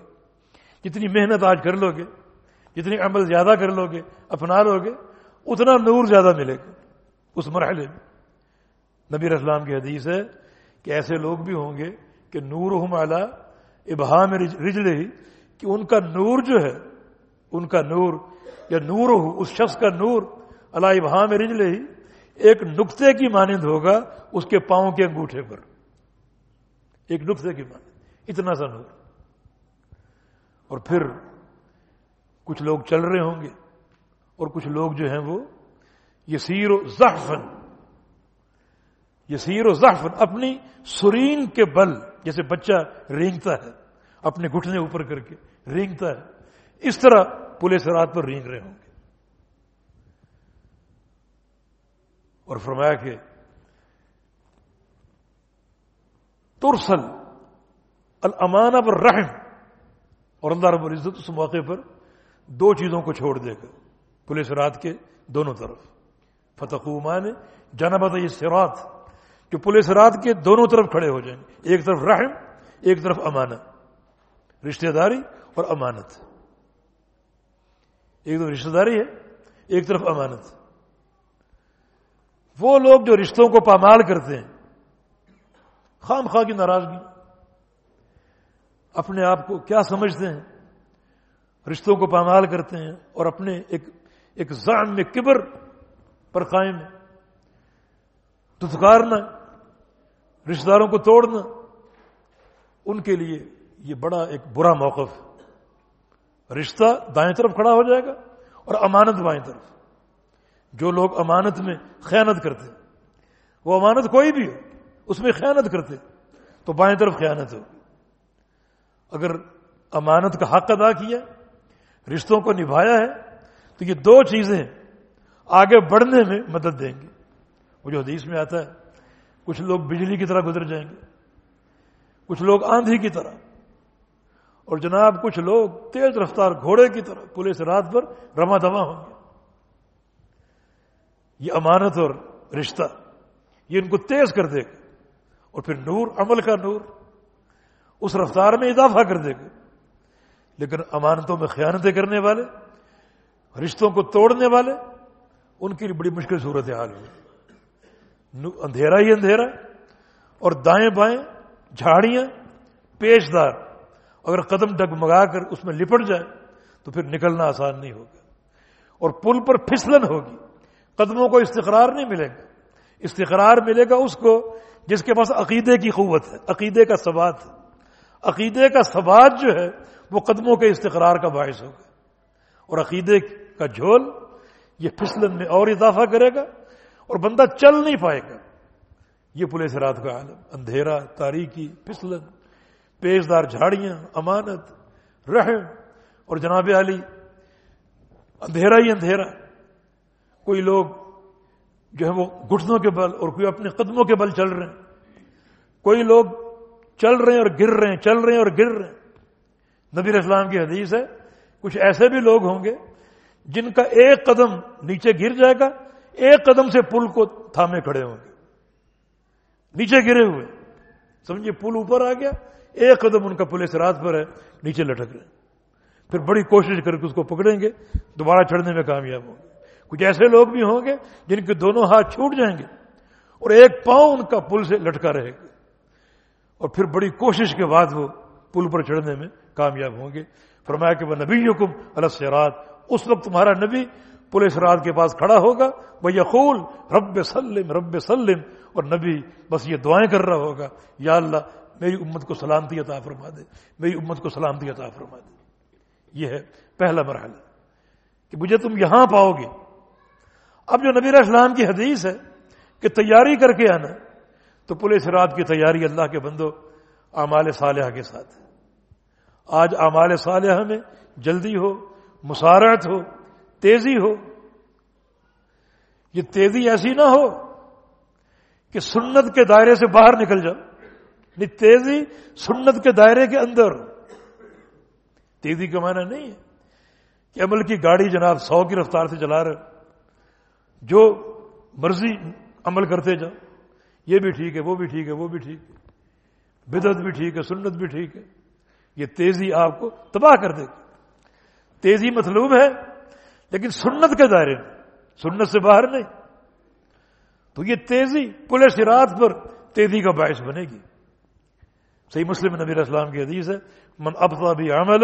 [SPEAKER 1] جتنی محنت آج کر لو گے، جتنی عمل زیادہ کر لو گے، اپنا لو گے، اتنا نور زیادہ ملے گا اس مرحلے میں۔ نبی اسلام کی حدیث ہے کہ ایسے لوگ بھی ہوں گے کہ نور ہم اعلیٰ ابہام رجلے ہی کہ ان کا نور جو ہے، ان کا نور، یا نور ہو اس شخص کا نور اللہ ابہام رجلے ہی ایک نقطے کی مانند ہوگا، اس کے پاؤں کے انگوٹھے پر۔ ایک نقطے کی مانند اتنا سا نور۔ اور پھر کچھ لوگ چل رہے ہوں گے، اور کچھ لوگ جو ہیں وہ یسیر و زحفن یسیر و زحفن اپنی سرین کے بل، جیسے بچہ رینگتا ہے، اپنے گھٹنے اوپر کر کے رینگتا ہے، اس طرح پولیس رات پر رینگ رہے ہوں گے۔ اور فرمایا کہ ترسل الامانہ پر رحم اور اللہ رب العزت اس موقع پر دو چیزوں کو چھوڑ دے گا۔ پولیس رات کے دونوں طرف۔ فتح نے جنبت یہ سرات کہ پولیس رات کے دونوں طرف کھڑے ہو جائیں۔ گے ایک طرف رحم، ایک طرف امانت رشتہ داری اور امانت۔ ایک طرف رشتہ داری ہے، ایک طرف امانت۔ وہ لوگ جو رشتوں کو پامال کرتے ہیں خام خواہ کی ناراضگی۔ اپنے آپ کو کیا سمجھتے ہیں؟ رشتوں کو پامال کرتے ہیں اور اپنے ایک ایک زان میں کبر پر قائم دتکارنا رشتہ داروں کو توڑنا، ان کے لیے یہ بڑا ایک برا موقف ہے۔ رشتہ دائیں طرف کھڑا ہو جائے گا اور امانت بائیں طرف۔ جو لوگ امانت میں خیانت کرتے ہیں، وہ امانت کوئی بھی ہو اس میں خیانت کرتے تو بائیں طرف خیانت ہو۔ اگر امانت کا حق ادا کیا، رشتوں کو نبھایا ہے، تو یہ دو چیزیں آگے بڑھنے میں مدد دیں گے وہ جو حدیث میں آتا ہے، کچھ لوگ بجلی کی طرح گزر جائیں گے، کچھ لوگ آندھی کی طرح۔ اور جناب، کچھ لوگ تیز رفتار گھوڑے کی طرح پولیس رات پر رما دما ہوں گے۔ یہ امانت اور رشتہ، یہ ان کو تیز کر دے گا۔ اور پھر نور، عمل کا نور۔ اس رفتار میں اضافہ کر دے گا لیکن امانتوں میں خیانتیں کرنے والے، رشتوں کو توڑنے والے، ان کی بڑی مشکل صورت حال ہوئی اندھیرا ہی اندھیرا۔ اور دائیں بائیں جھاڑیاں پیشدار۔ اگر قدم ڈگمگا کر اس میں لپٹ جائے تو پھر نکلنا آسان نہیں ہوگا۔ اور پل پر پھسلن ہوگی۔ قدموں کو استقرار نہیں ملے گا۔ استقرار ملے گا اس کو جس کے پاس عقیدے کی قوت ہے، عقیدے کا ثبات ہے۔ عقیدے کا ثبات جو ہے، وہ قدموں کے استقرار کا باعث ہوگا۔ اور عقیدے کا جھول یہ پھسلن میں اور اضافہ کرے گا اور بندہ چل نہیں پائے گا۔ یہ پولیس رات کا عالم، اندھیرا، تاریکی، پھسلن، پیشدار جھاڑیاں، امانت، رحم۔ اور جناب علی، اندھیرا ہی اندھیرا۔ کوئی لوگ جو ہے وہ گھٹنوں کے بل اور کوئی اپنے قدموں کے بل چل رہے ہیں۔ کوئی لوگ چل رہے ہیں اور گر رہے ہیں، چل رہے ہیں اور گر رہے ہیں۔ نبی اسلام کی حدیث ہے، کچھ ایسے بھی لوگ ہوں گے جن کا ایک قدم نیچے گر جائے گا، ایک قدم سے پل کو تھامے کھڑے ہوں گے۔ نیچے گرے ہوئے۔ سمجھے پل اوپر آ گیا، ایک قدم ان کا پولیس رات پر ہے، نیچے لٹک رہے پھر بڑی کوشش کر کے اس کو پکڑیں گے، دوبارہ چڑھنے میں کامیاب ہوں گے۔ کچھ ایسے لوگ بھی ہوں گے جن کے دونوں ہاتھ چھوٹ جائیں گے اور ایک پاؤں ان کا پل سے لٹکا رہے گا۔ اور پھر بڑی کوشش کے بعد وہ پل پر چڑھنے میں کامیاب ہوں گے۔ فرمایا کہ وہ نبی حکم السرات اس وقت تمہارا نبی پولیس رات کے پاس کھڑا ہوگا۔ وہ یقول، رب سلم رب سلم۔ اور نبی بس یہ دعائیں کر رہا ہوگا، یا اللہ، میری امت کو سلامتی عطا فرما دے۔ میری امت کو سلامتی عطا فرما دے۔ یہ ہے پہلا مرحلہ کہ مجھے تم یہاں پاؤ گے۔ اب جو نبی اسلام کی حدیث ہے کہ تیاری کر کے آنا، تو پولیس رات کی تیاری اللہ کے بندو اعمال صالحہ کے ساتھ ہے۔ آج اعمال صالحہ میں جلدی ہو مسارت ہو، تیزی ہو۔ یہ تیزی ایسی نہ ہو کہ سنت کے دائرے سے باہر نکل جاؤ۔ نہیں تیزی سنت کے دائرے کے اندر۔ تیزی کا معنی نہیں ہے کہ عمل کی گاڑی جناب سو کی رفتار سے چلا رہے جو مرضی عمل کرتے جاؤ، یہ بھی ٹھیک ہے، وہ بھی ٹھیک ہے، وہ بھی ٹھیک ہے۔ بدت بھی ٹھیک ہے، سنت بھی ٹھیک ہے۔ یہ تیزی آپ کو تباہ کر دے گی۔ تیزی مطلوب ہے، لیکن سنت کے دائرے میں، سنت سے باہر نہیں۔ تو یہ تیزی پولیس رات پر تیزی کا باعث بنے گی۔ صحیح مسلم نبی اسلام کی حدیث ہے، من ابتا بھی عمل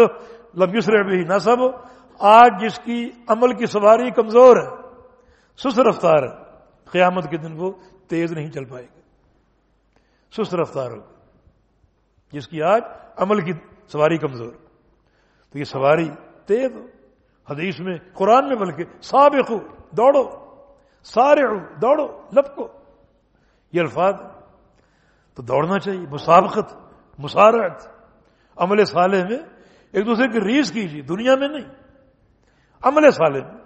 [SPEAKER 1] لب یسر بھی نصب آج جس کی عمل کی سواری کمزور ہے سست رفتار ہے۔ قیامت کے دن وہ تیز نہیں چل پائے گا۔ سست رفتار ہوگا۔ جس کی آج عمل کی سواری کمزور تو یہ سواری تیز ہو۔ حدیث میں، قرآن میں بلکہ سابق ہو دوڑو۔ سارے دوڑو، لپکو۔ یہ الفاظ تو دوڑنا چاہیے۔ مسابقت مسارت عمل صالح میں ایک دوسرے کی ریس کیجیے۔ دنیا میں نہیں۔ عمل صالح میں۔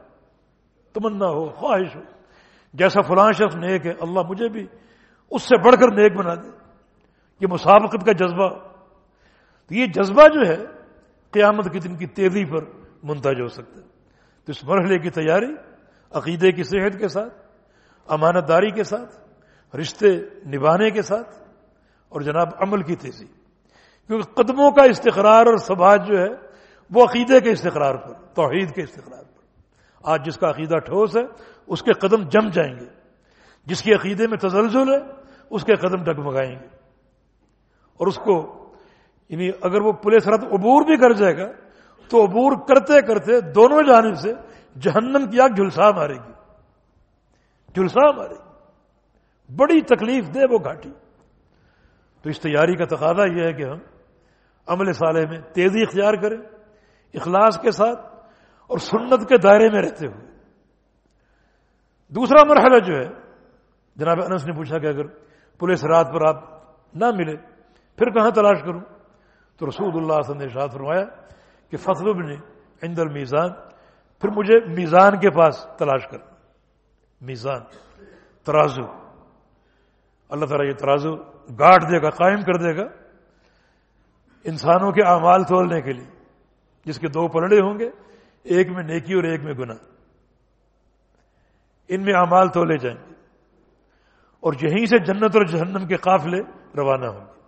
[SPEAKER 1] تمنا ہو، خواہش ہو۔ جیسا فلاں شخص نیک ہے، اللہ مجھے بھی اس سے بڑھ کر نیک بنا دے۔ یہ مسابقت کا جذبہ۔ تو یہ جذبہ جو ہے، قیامت کے دن کی تیزی پر منتج ہو سکتا ہے۔ تو اس مرحلے کی تیاری، عقیدے کی صحت کے ساتھ امانت داری کے ساتھ، رشتے نبھانے کے ساتھ، اور جناب عمل کی تیزی۔ کیونکہ قدموں کا استقرار اور سباج جو ہے، وہ عقیدے کے استقرار پر، توحید کے استقرار پر۔ آج جس کا عقیدہ ٹھوس ہے، اس کے قدم جم جائیں گے۔ جس کے عقیدے میں تزلزل ہے، اس کے قدم ڈگمگائیں گے۔ اور اس کو یعنی اگر وہ پولیس رات عبور بھی کر جائے گا، تو عبور کرتے کرتے دونوں جانب سے جہنم کی آگ جھلسا مارے گی۔ جھلسا مارے گی۔ بڑی تکلیف دے وہ گھاٹی۔ تو اس تیاری کا تقاضا یہ ہے کہ ہم عمل صالح میں تیزی اختیار کریں، اخلاص کے ساتھ اور سنت کے دائرے میں رہتے ہوئے۔ دوسرا مرحلہ جو ہے، جناب انس نے پوچھا کہ اگر پولیس رات پر آپ نہ ملے، پھر کہاں تلاش کروں؟ تو رسول اللہ صلی اللہ علیہ وسلم نے فرمایا کہ فصل نے اندر میزان پھر مجھے میزان کے پاس تلاش کر۔ میزان، ترازو۔ اللہ تعالیٰ یہ ترازو گاٹ دے گا، قائم کر دے گا انسانوں کے اعمال تولنے کے لیے، جس کے دو پلڑے ہوں گے ایک میں نیکی اور ایک میں گنا ان میں اعمال تولے جائیں گے۔ اور یہیں سے جنت اور جہنم کے قافلے روانہ ہوں گے۔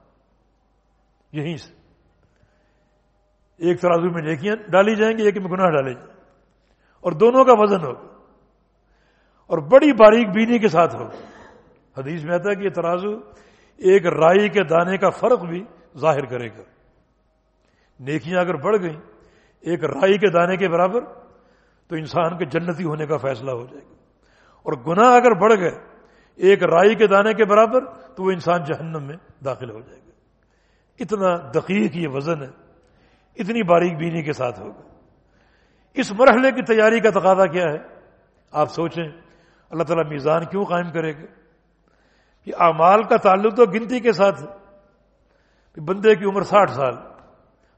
[SPEAKER 1] یہیں سے۔ ایک ترازو میں نیکیاں ڈالی جائیں گی، ایک میں گناہ ڈالے جائیں گے۔ اور دونوں کا وزن ہوگا۔ اور بڑی باریک بینی کے ساتھ ہوگا۔ حدیث میں آتا ہے کہ یہ ترازو ایک رائی کے دانے کا فرق بھی ظاہر کرے گا۔ نیکیاں اگر بڑھ گئیں ایک رائی کے دانے کے برابر تو انسان کے جنتی ہونے کا فیصلہ ہو جائے گا۔ اور گناہ اگر بڑھ گئے ایک رائی کے دانے کے برابر تو وہ انسان جہنم میں داخل ہو جائے گا۔ اتنا دقیق یہ وزن ہے، اتنی باریک بینی کے ساتھ ہوگا۔ اس مرحلے کی تیاری کا تقاضا کیا ہے؟ آپ سوچیں، اللہ تعالیٰ میزان کیوں قائم کرے گا؟ کہ اعمال کا تعلق تو گنتی کے ساتھ ہے۔ بندے کی عمر ساٹھ سال،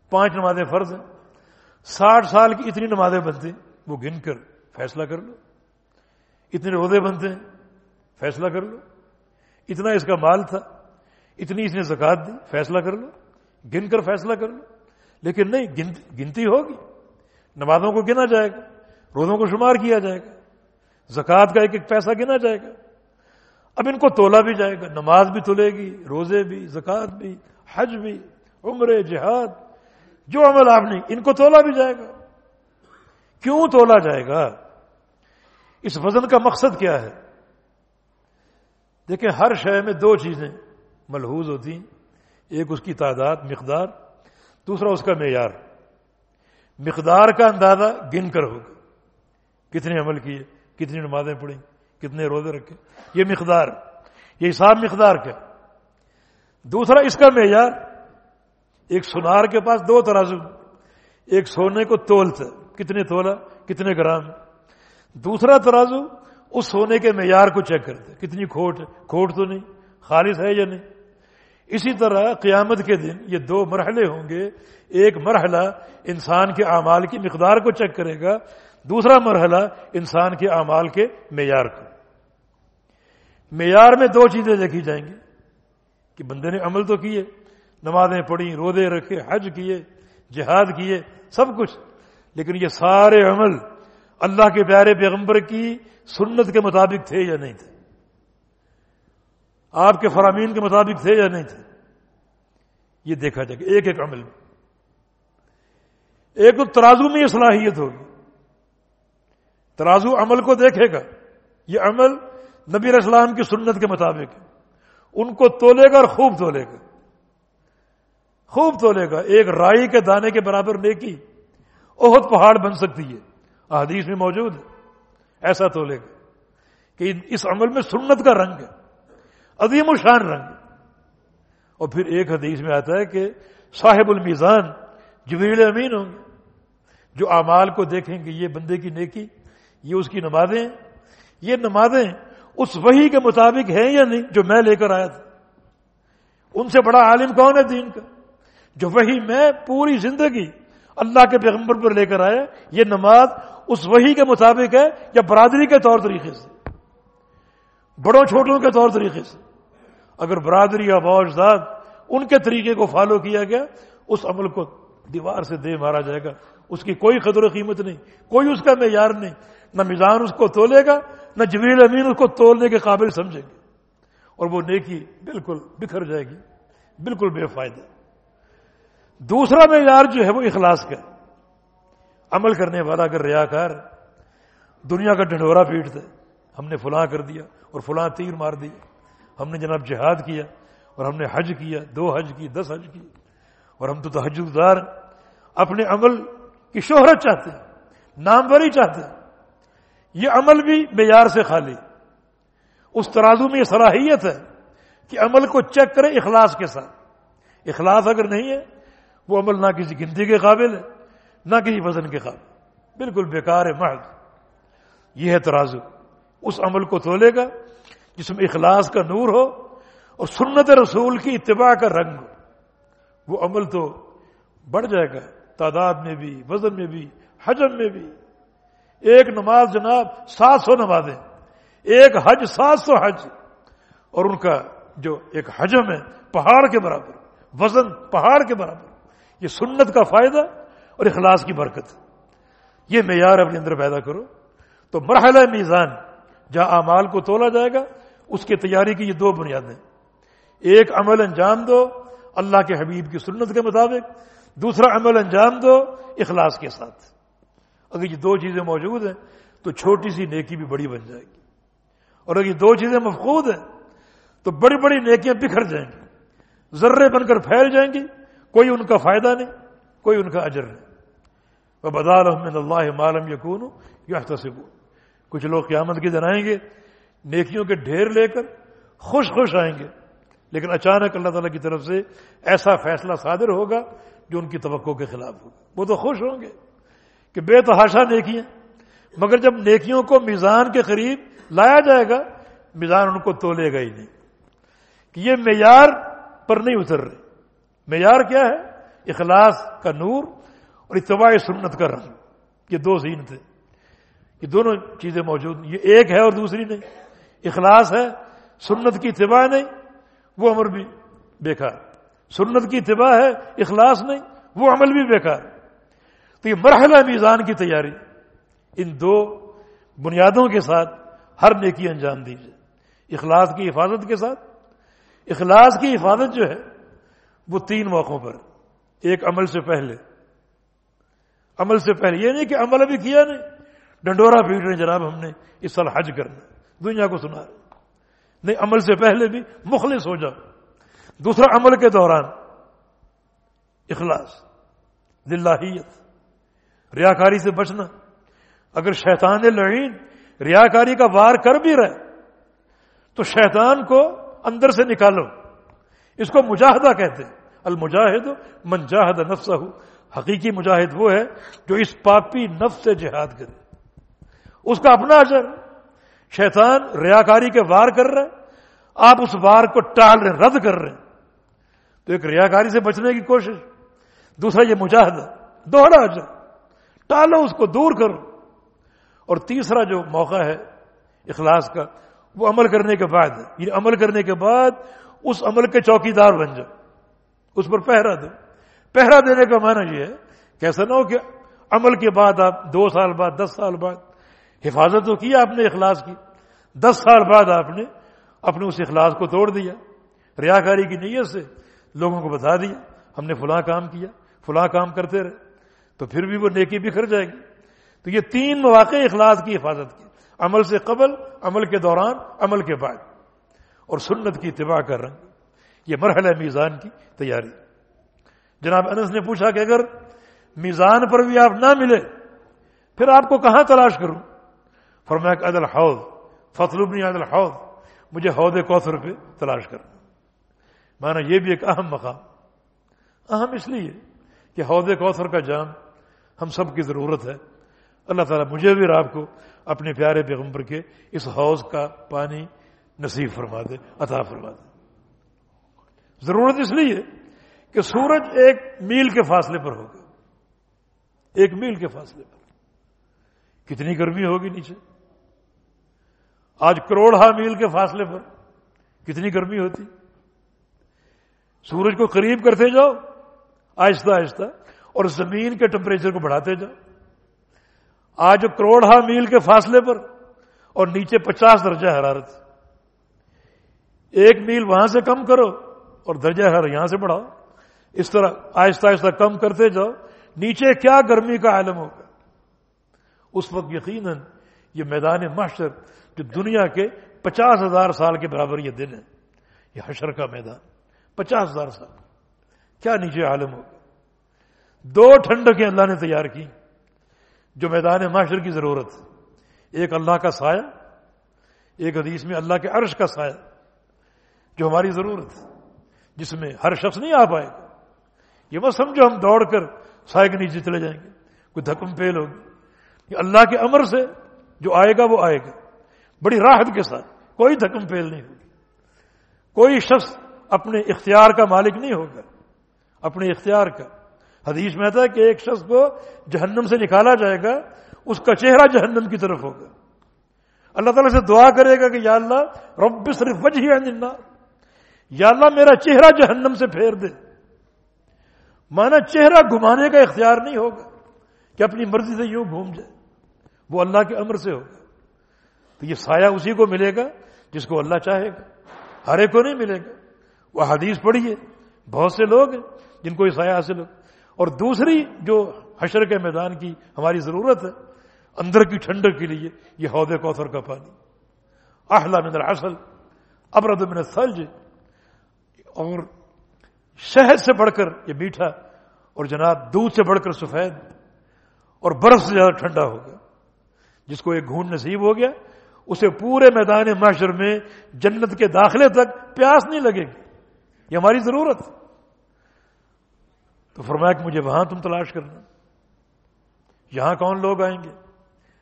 [SPEAKER 1] پانچ نمازیں فرض ہیں۔ ساٹھ سال کی اتنی نمازیں بنتے وہ گن کر فیصلہ کر لو۔ اتنے روزے بنتے ہیں، فیصلہ کر لو۔ اتنا اس کا مال تھا، اتنی اس نے زکات دی، فیصلہ کر لو۔ گن کر فیصلہ کر لو۔ لیکن نہیں گنتی ہوگی۔ نمازوں کو گنا جائے گا، روزوں کو شمار کیا جائے گا۔ زکوٰۃ کا ایک ایک پیسہ گنا جائے گا۔ اب ان کو تولا بھی جائے گا، نماز بھی تلے گی، روزے بھی، زکوٰۃ بھی، حج بھی عمر جہاد۔ جو عمل آپ نے، ان کو تولا بھی جائے گا۔ کیوں تولا جائے گا؟ اس وزن کا مقصد کیا ہے؟ دیکھیں، ہر شہر میں دو چیزیں ملحوظ ہوتی ہیں ایک اس کی تعداد، مقدار، دوسرا اس کا معیار۔ مقدار کا اندازہ گن کر ہوگا۔ کتنے عمل کیے، کتنی نمازیں پڑھی کتنے روزے رکھے۔ یہ مقدار، یہ حساب مقدار کا دوسرا اس کا معیار ایک سنار کے پاس دو ترازو۔ ایک سونے کو تولتا کتنے تولا؟ کتنے گرام؟ دوسرا ترازو اس سونے کے معیار کو چیک کرتے کتنی کھوٹ؟ کھوٹ تو نہیں۔ خالص ہے یا نہیں؟ اسی طرح قیامت کے دن یہ دو مرحلے ہوں گے۔ ایک مرحلہ انسان کے اعمال کی مقدار کو چیک کرے گا۔ دوسرا مرحلہ انسان کے اعمال کے معیار کو۔ معیار میں دو چیزیں دیکھی جائیں گی کہ بندے نے عمل تو کیے نمازیں پڑھی رودے رکھے، حج کیے، جہاد کیے، سب کچھ۔ لیکن یہ سارے عمل اللہ کے پیارے پیغمبر کی سنت کے مطابق تھے یا نہیں تھے؟ آپ کے فرامین کے مطابق تھے یا نہیں تھے؟ یہ دیکھا جائے گا ایک ایک عمل میں ایک تو ترازو میں یہ صلاحیت ہوگی۔ ترازو عمل کو دیکھے گا۔ یہ عمل نبی اسلام کی سنت کے مطابق ہے۔ ان کو تولے گا اور خوب تولے گا۔ خوب تولے گا۔ ایک رائی کے دانے کے برابر نیکی۔ بہت پہاڑ بن سکتی ہے۔ حدیث میں موجود ہے۔ ایسا تولے گا۔ کہ اس عمل میں سنت کا رنگ ہے۔ عظیم و شان رنگ۔ اور پھر ایک حدیث میں آتا ہے کہ صاحب المیزان جبریل امین ہوں گے۔ جو اعمال کو دیکھیں گے، یہ بندے کی نیکی، یہ اس کی نمازیں۔ یہ نمازیں اس وہی کے مطابق ہیں یا نہیں، جو میں لے کر آیا تھا۔ ان سے بڑا عالم کون ہے دین کا؟ جو وہی میں پوری زندگی اللہ کے پیغمبر پر لے کر آیا یہ نماز اس وہی کے مطابق ہے یا برادری کے طور طریقے سے؟ بڑوں چھوٹوں کے طور طریقے سے۔ اگر برادری یا باوجداد ان کے طریقے کو فالو کیا گیا، اس عمل کو دیوار سے دے مارا جائے گا۔ اس کی کوئی قدر و قیمت نہیں، کوئی اس کا معیار نہیں۔ نہ میزان اس کو تولے گا، نہ جبریل امین اس کو تولنے کے قابل سمجھے گے اور وہ نیکی بالکل بکھر جائے گی، بالکل بے فائدہ۔ دوسرا معیار جو ہے وہ اخلاص کا عمل کرنے والا اگر ریاکار، دنیا کا ڈنڈورا پیٹتا ہے ہم نے فلاں کر دیا اور فلاں تیر مار دیا ہم نے جناب جہاد کیا اور ہم نے حج کیا، دو حج کی، دس حج کی۔ اور ہم تو تحجدار اپنے عمل کی شہرت چاہتے ہیں، ناموری چاہتے ہیں۔ یہ عمل بھی معیار سے خالی۔ اس ترازو میں یہ صلاحیت ہے کہ عمل کو چیک کرے اخلاص کے ساتھ۔ اخلاص اگر نہیں ہے وہ عمل نہ کسی گنتی کے قابل ہے، نہ کسی وزن کے قابل بالکل بیکار ہے، محض۔ یہ ہے ترازو۔ اس عمل کو تولے گا جس میں اخلاص کا نور ہو اور سنت رسول کی اتباع کا رنگ ہو۔ وہ عمل تو بڑھ جائے گا، تعداد میں بھی، وزن میں بھی، حجم میں بھی۔ ایک نماز جناب سات سو نمازیں، ایک حج سات سو حج۔ اور ان کا جو ایک حجم ہے، پہاڑ کے برابر، وزن پہاڑ کے برابر۔ یہ سنت کا فائدہ اور اخلاص کی برکت۔ یہ معیار اپنے اندر پیدا کرو۔ تو مرحلہ میزان، جہاں اعمال کو تولا جائے گا، اس کی تیاری کی یہ دو بنیادیں۔ ایک، عمل انجام دو، اللہ کے حبیب کی سنت کے مطابق۔ دوسرا، عمل انجام دو، اخلاص کے ساتھ۔ اگر یہ دو چیزیں موجود ہیں، تو چھوٹی سی نیکی بھی بڑی بن جائے گی۔ اور اگر یہ دو چیزیں مفقود ہیں، تو بڑی بڑی نیکیاں بکھر جائیں گی۔ ذرے بن کر پھیل جائیں گی۔ کوئی ان کا فائدہ نہیں، کوئی ان کا اجر نہیں۔ وہ بدار احمد اللہ مالم یقون یا کچھ لوگ قیامت کے دن آئیں گے، نیکیوں کے ڈھیر لے کر خوش خوش آئیں گے۔ لیکن اچانک اللہ تعالیٰ کی طرف سے ایسا فیصلہ صادر ہوگا جو ان کی توقع کے خلاف ہوگا۔ وہ تو خوش ہوں گے کہ بے تحاشا نیکیاں، مگر جب نیکیوں کو میزان کے قریب لایا جائے گا، میزان ان کو تولے گا ہی نہیں۔ کہ یہ معیار پر نہیں اتر رہے۔ معیار کیا ہے؟ اخلاص کا نور اور اتباع سنت کا رنگ یہ دو زین تھے۔ یہ دونوں چیزیں موجود یہ ایک ہے اور دوسری نہیں۔ اخلاص ہے، سنت کی اتباع نہیں، وہ عمر بھی بیکار۔ سنت کی اتباع ہے، اخلاص نہیں، وہ عمل بھی بیکار۔ تو یہ مرحلہ میزان کی تیاری۔ ان دو بنیادوں کے ساتھ ہر نیکی انجام دیجیے اخلاص کی حفاظت کے ساتھ۔ اخلاص کی حفاظت جو ہے وہ تین موقعوں پر۔ ایک عمل سے پہلے۔ عمل سے پہلے، یہ نہیں کہ عمل ابھی کیا نہیں۔ ڈنڈورا پیٹ رہے جناب ہم نے، اس سال حج کرنا دنیا کو سنا نہیں، عمل سے پہلے بھی مخلص ہو جاؤ دوسرا عمل کے دوران، اخلاص دلہیت ریاکاری سے بچنا۔ اگر شیطان لعین ریاکاری کا وار کر بھی رہے، تو شیطان کو اندر سے نکالو۔ اس کو مجاہدہ کہتے المجاہد من جاہد نفسہ۔ حقیقی مجاہد وہ ہے جو اس پاپی نفس سے جہاد کرے۔ اس کا اپنا اجر۔ شیطان ریاکاری کے وار کر رہے آپ اس وار کو ٹال رہے رد کر رہے تو ایک ریاکاری سے بچنے کی کوشش۔ دوسرا یہ مجاہدہ۔ دوہرا اجر۔ ٹالو اس کو، دور کرو۔ اور تیسرا جو موقع ہے اخلاص کا، وہ عمل کرنے کے بعد یہ یعنی عمل کرنے کے بعد اس عمل کے چوکی دار بن جاؤ اس پر پہرا دو۔ پہرا دینے کا معنی یہ ہے کیسا نہ ہو کہ عمل کے بعد آپ دو سال بعد، دس سال بعد حفاظت تو کی، آپ نے اخلاص کی۔ دس سال بعد آپ نے اپنے اس اخلاص کو توڑ دیا۔ ریاکاری کی نیت سے لوگوں کو بتا دیا، ہم نے فلاں کام کیا، فلاں کام کرتے رہے۔ تو پھر بھی وہ نیکی بکھر جائے گی۔ تو یہ تین مواقع اخلاص کی حفاظت کی۔ عمل سے قبل، عمل کے دوران، عمل کے بعد۔ اور سنت کی اتباع کر رنگ۔ یہ مرحلہ میزان کی تیاری۔ جناب انس نے پوچھا کہ اگر میزان پر بھی آپ نہ ملے، پھر آپ کو کہاں تلاش کروں؟ فرمایا عدل حوض فصل عدل حوض مجھے حوض کوثر پہ تلاش کرنا۔ مانا یہ بھی ایک اہم مقام۔ اہم اس لیے کہ حوض کوثر کا جام ہم سب کی ضرورت ہے۔ اللہ تعالیٰ مجھے بھی آپ کو اپنے پیارے پیغمبر کے اس حوض کا پانی نصیب فرما دے، عطا فرما دے۔ ضرورت اس لیے کہ سورج ایک میل کے فاصلے پر ہوگا۔ ایک میل کے فاصلے پر۔ کتنی گرمی ہوگی نیچے؟ آج کروڑا میل کے فاصلے پر کتنی گرمی ہوتی؟ سورج کو قریب کرتے جاؤ، آہستہ آہستہ، اور زمین کے ٹمپریچر کو بڑھاتے جاؤ۔ آج کروڑا میل کے فاصلے پر اور نیچے پچاس درجہ حرارت۔ ایک میل وہاں سے کم کرو اور درجہ حرارت یہاں سے بڑھاؤ۔ اس طرح آہستہ آہستہ کم کرتے جاؤ۔ نیچے کیا گرمی کا عالم ہوگا؟ اس وقت یقیناً یہ میدان معاشر جو دنیا کے پچاس ہزار سال کے برابر یہ دن ہے، یہ حشر کا میدان۔ پچاس ہزار سال۔ کیا نیچے عالم ہوگا؟ دو ٹھنڈکیں اللہ نے تیار کی جو میدان معاشر کی ضرورت ہے۔ ایک اللہ کا سایہ، ایک حدیث میں اللہ کے عرش کا سایہ۔ جو ہماری ضرورت ہے، جس میں ہر شخص نہیں آ پائے گا۔ یہ بس سمجھو ہم دوڑ کر سائے کے نیچے چلے جائیں گے، کوئی دھکم پھیل ہوگی اللہ کے امر سے جو آئے گا وہ آئے گا۔ بڑی راحت کے ساتھ کوئی دھکم پھیل نہیں ہوگی کوئی شخص اپنے اختیار کا مالک نہیں ہوگا۔ اپنے اختیار کا۔ حدیث میں ہے کہ ایک شخص کو جہنم سے نکالا جائے گا، اس کا چہرہ جہنم کی طرف ہوگا۔ اللہ تعالیٰ سے دعا کرے گا کہ یا اللہ رب صرف وجہ یا اللہ میرا چہرہ جہنم سے پھیر دے۔ مانا چہرہ گھمانے کا اختیار نہیں ہوگا کہ اپنی مرضی سے یوں گھوم جائے۔ وہ اللہ کے امر سے ہوگا۔ تو یہ سایہ اسی کو ملے گا جس کو اللہ چاہے گا۔ ہر ایک کو نہیں ملے گا۔ وہ حدیث پڑھیے بہت سے لوگ ہیں جن کو یہ سایہ حاصل ہو۔ اور دوسری جو حشر کے میدان کی ہماری ضرورت ہے، اندر کی ٹھنڈک کے لیے یہ عہدے کوثر کا پانی۔ احلا من العسل، ابرد من الثلج اور شہد سے بڑھ کر یہ میٹھا اور جناب دودھ سے بڑھ کر سفید اور برف سے زیادہ ٹھنڈا ہوگا جس کو ایک گھونٹ نصیب ہو گیا، اسے پورے میدان معاشر میں جنت کے داخلے تک پیاس نہیں لگے گی۔ یہ ہماری ضرورت تو فرمایا کہ مجھے وہاں تم تلاش کرنا۔ یہاں کون لوگ آئیں گے؟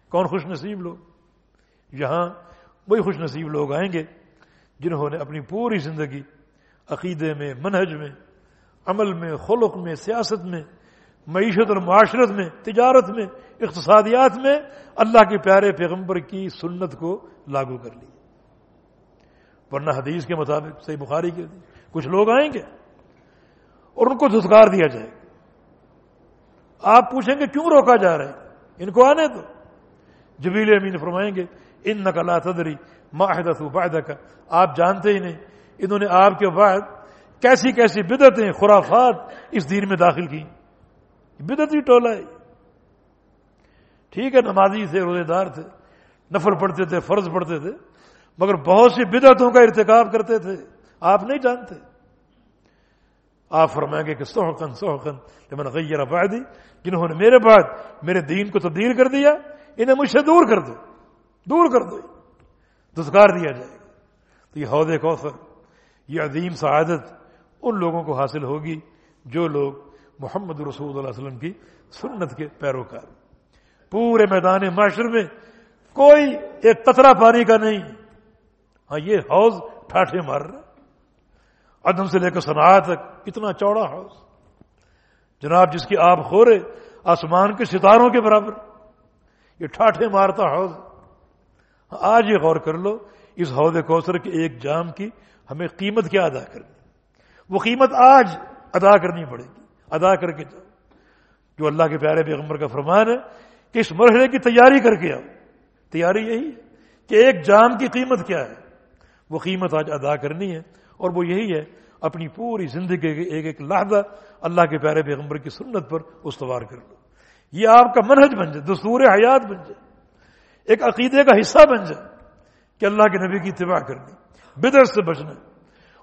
[SPEAKER 1] کون خوش نصیب لوگ؟ یہاں وہی خوش نصیب لوگ آئیں گے جنہوں نے اپنی پوری زندگی عقیدے میں، منہج میں، عمل میں، خلق میں، سیاست میں، معیشت اور معاشرت میں، تجارت میں، اقتصادیات میں اللہ کے پیارے پیغمبر کی سنت کو لاگو کر لی ورنہ حدیث کے مطابق صحیح بخاری کے کچھ لوگ آئیں گے اور ان کو دھتکار دیا جائے گا۔ آپ پوچھیں گے کیوں روکا جا رہا ہے؟ ان کو آنے تو جبیل امین فرمائیں گے ان نقلا تدری معاہدہ فائدہ کا آپ جانتے ہی نہیں انہوں نے آپ کے بعد کیسی کیسی بدتیں خرافات اس دین میں داخل کی بدت ہی ٹولا ہے۔ ٹھیک ہے، نمازی تھے روزے دار تھے نفر پڑھتے تھے، فرض پڑھتے تھے، مگر بہت سی بدعتوں کا ارتکاب کرتے تھے۔ آپ نہیں جانتے۔ آپ فرمائیں گے کہ سوحقن سوحقن لمن غیر بعدی جنہوں نے میرے بعد میرے دین کو تبدیل کر دیا، انہیں مجھ سے دور کر دو۔ دور کر دو۔ دستکار دیا جائے گا۔ تو یہ عہدے کوثر یہ عظیم سعادت ان لوگوں کو حاصل ہوگی جو لوگ محمد رسول اللہ علیہ وسلم کی سنت کے پیروکار پورے میدان معاشر میں کوئی ایک قطرہ پانی کا نہیں۔ ہاں یہ حوض ٹھاٹھے مار رہا عدم سے لے کر صنع تک اتنا چوڑا حوض۔ جناب، جس کی آپ خورے آسمان کے ستاروں کے برابر۔ یہ ٹھاٹھے مارتا حوض۔ ہاں، آج یہ غور کر لو، اس حوض کوثر کے ایک جام کی ہمیں قیمت کیا ادا کرنی وہ قیمت آج ادا کرنی پڑے گی، ادا کر کے جاؤ۔ جو اللہ کے پیارے پیغمبر کا فرمان ہے کہ اس مرحلے کی تیاری کر کے آؤ۔ تیاری یہی ہے کہ ایک جام کی قیمت کیا ہے؟ وہ قیمت آج ادا کرنی ہے اور وہ یہی ہے اپنی پوری زندگی کے ایک ایک لحظہ اللہ کے پیارے پیغمبر کی سنت پر استوار کر لو۔ یہ آپ کا منہج بن جائے، دستور حیات بن جائے، ایک عقیدے کا حصہ بن جائے کہ اللہ کے نبی کی اتباع کرنی۔ بدعت سے بچنا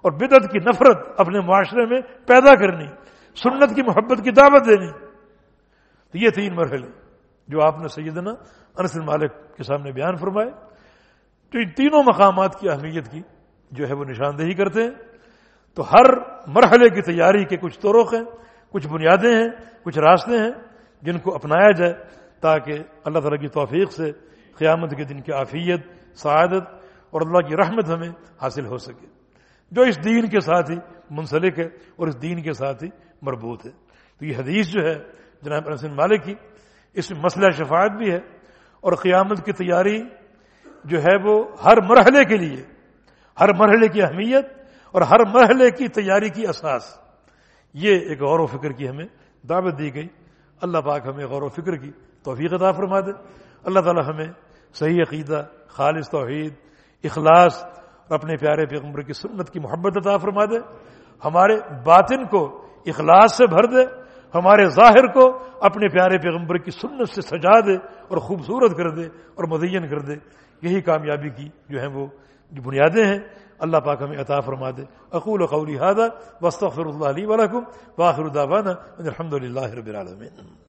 [SPEAKER 1] اور بدعت کی نفرت اپنے معاشرے میں پیدا کرنی، سنت کی محبت کی دعوت دینی۔ تو یہ تین مرحلے جو آپ نے سیدنا انس مالک کے سامنے بیان فرمائے۔ تو ان تینوں مقامات کی اہمیت کی جو ہے وہ نشاندہی کرتے ہیں۔ تو ہر مرحلے کی تیاری کے کچھ طرق ہیں، کچھ بنیادیں ہیں، کچھ راستے ہیں جن کو اپنایا جائے تاکہ اللہ تعالیٰ کی توفیق سے قیامت کے دن کی عافیت، سعادت اور اللہ کی رحمت ہمیں حاصل ہو سکے۔ جو اس دین کے ساتھ ہی منسلک ہے اور اس دین کے ساتھ ہی مربوط ہے۔ تو یہ حدیث جو ہے، جناب حسن مالک کی، اس میں مسئلہ شفاعت بھی ہے اور قیامت کی تیاری جو ہے وہ ہر مرحلے کے لیے، ہر مرحلے کی اہمیت اور ہر مرحلے کی تیاری کی اساس۔ یہ ایک غور و فکر کی ہمیں دعوت دی گئی۔ اللہ پاک ہمیں غور و فکر کی توفیق عطا فرما دے۔ اللہ تعالی ہمیں صحیح عقیدہ، خالص توحید اخلاص اور اپنے پیارے پیغمبر کی سنت کی محبت عطا فرما دے، ہمارے باطن کو اخلاص سے بھر دے، ہمارے ظاہر کو اپنے پیارے پیغمبر کی سنت سے سجا دے اور خوبصورت کر دے اور مدین کر دے۔ یہی کامیابی کی جو ہیں وہ جو بنیادیں ہیں۔ اللہ پاک ہمیں عطا فرما دے۔ اقول قولی هذا واستغفر الله لي ولكم واخر دعوانا ان الحمد لله رب العالمين۔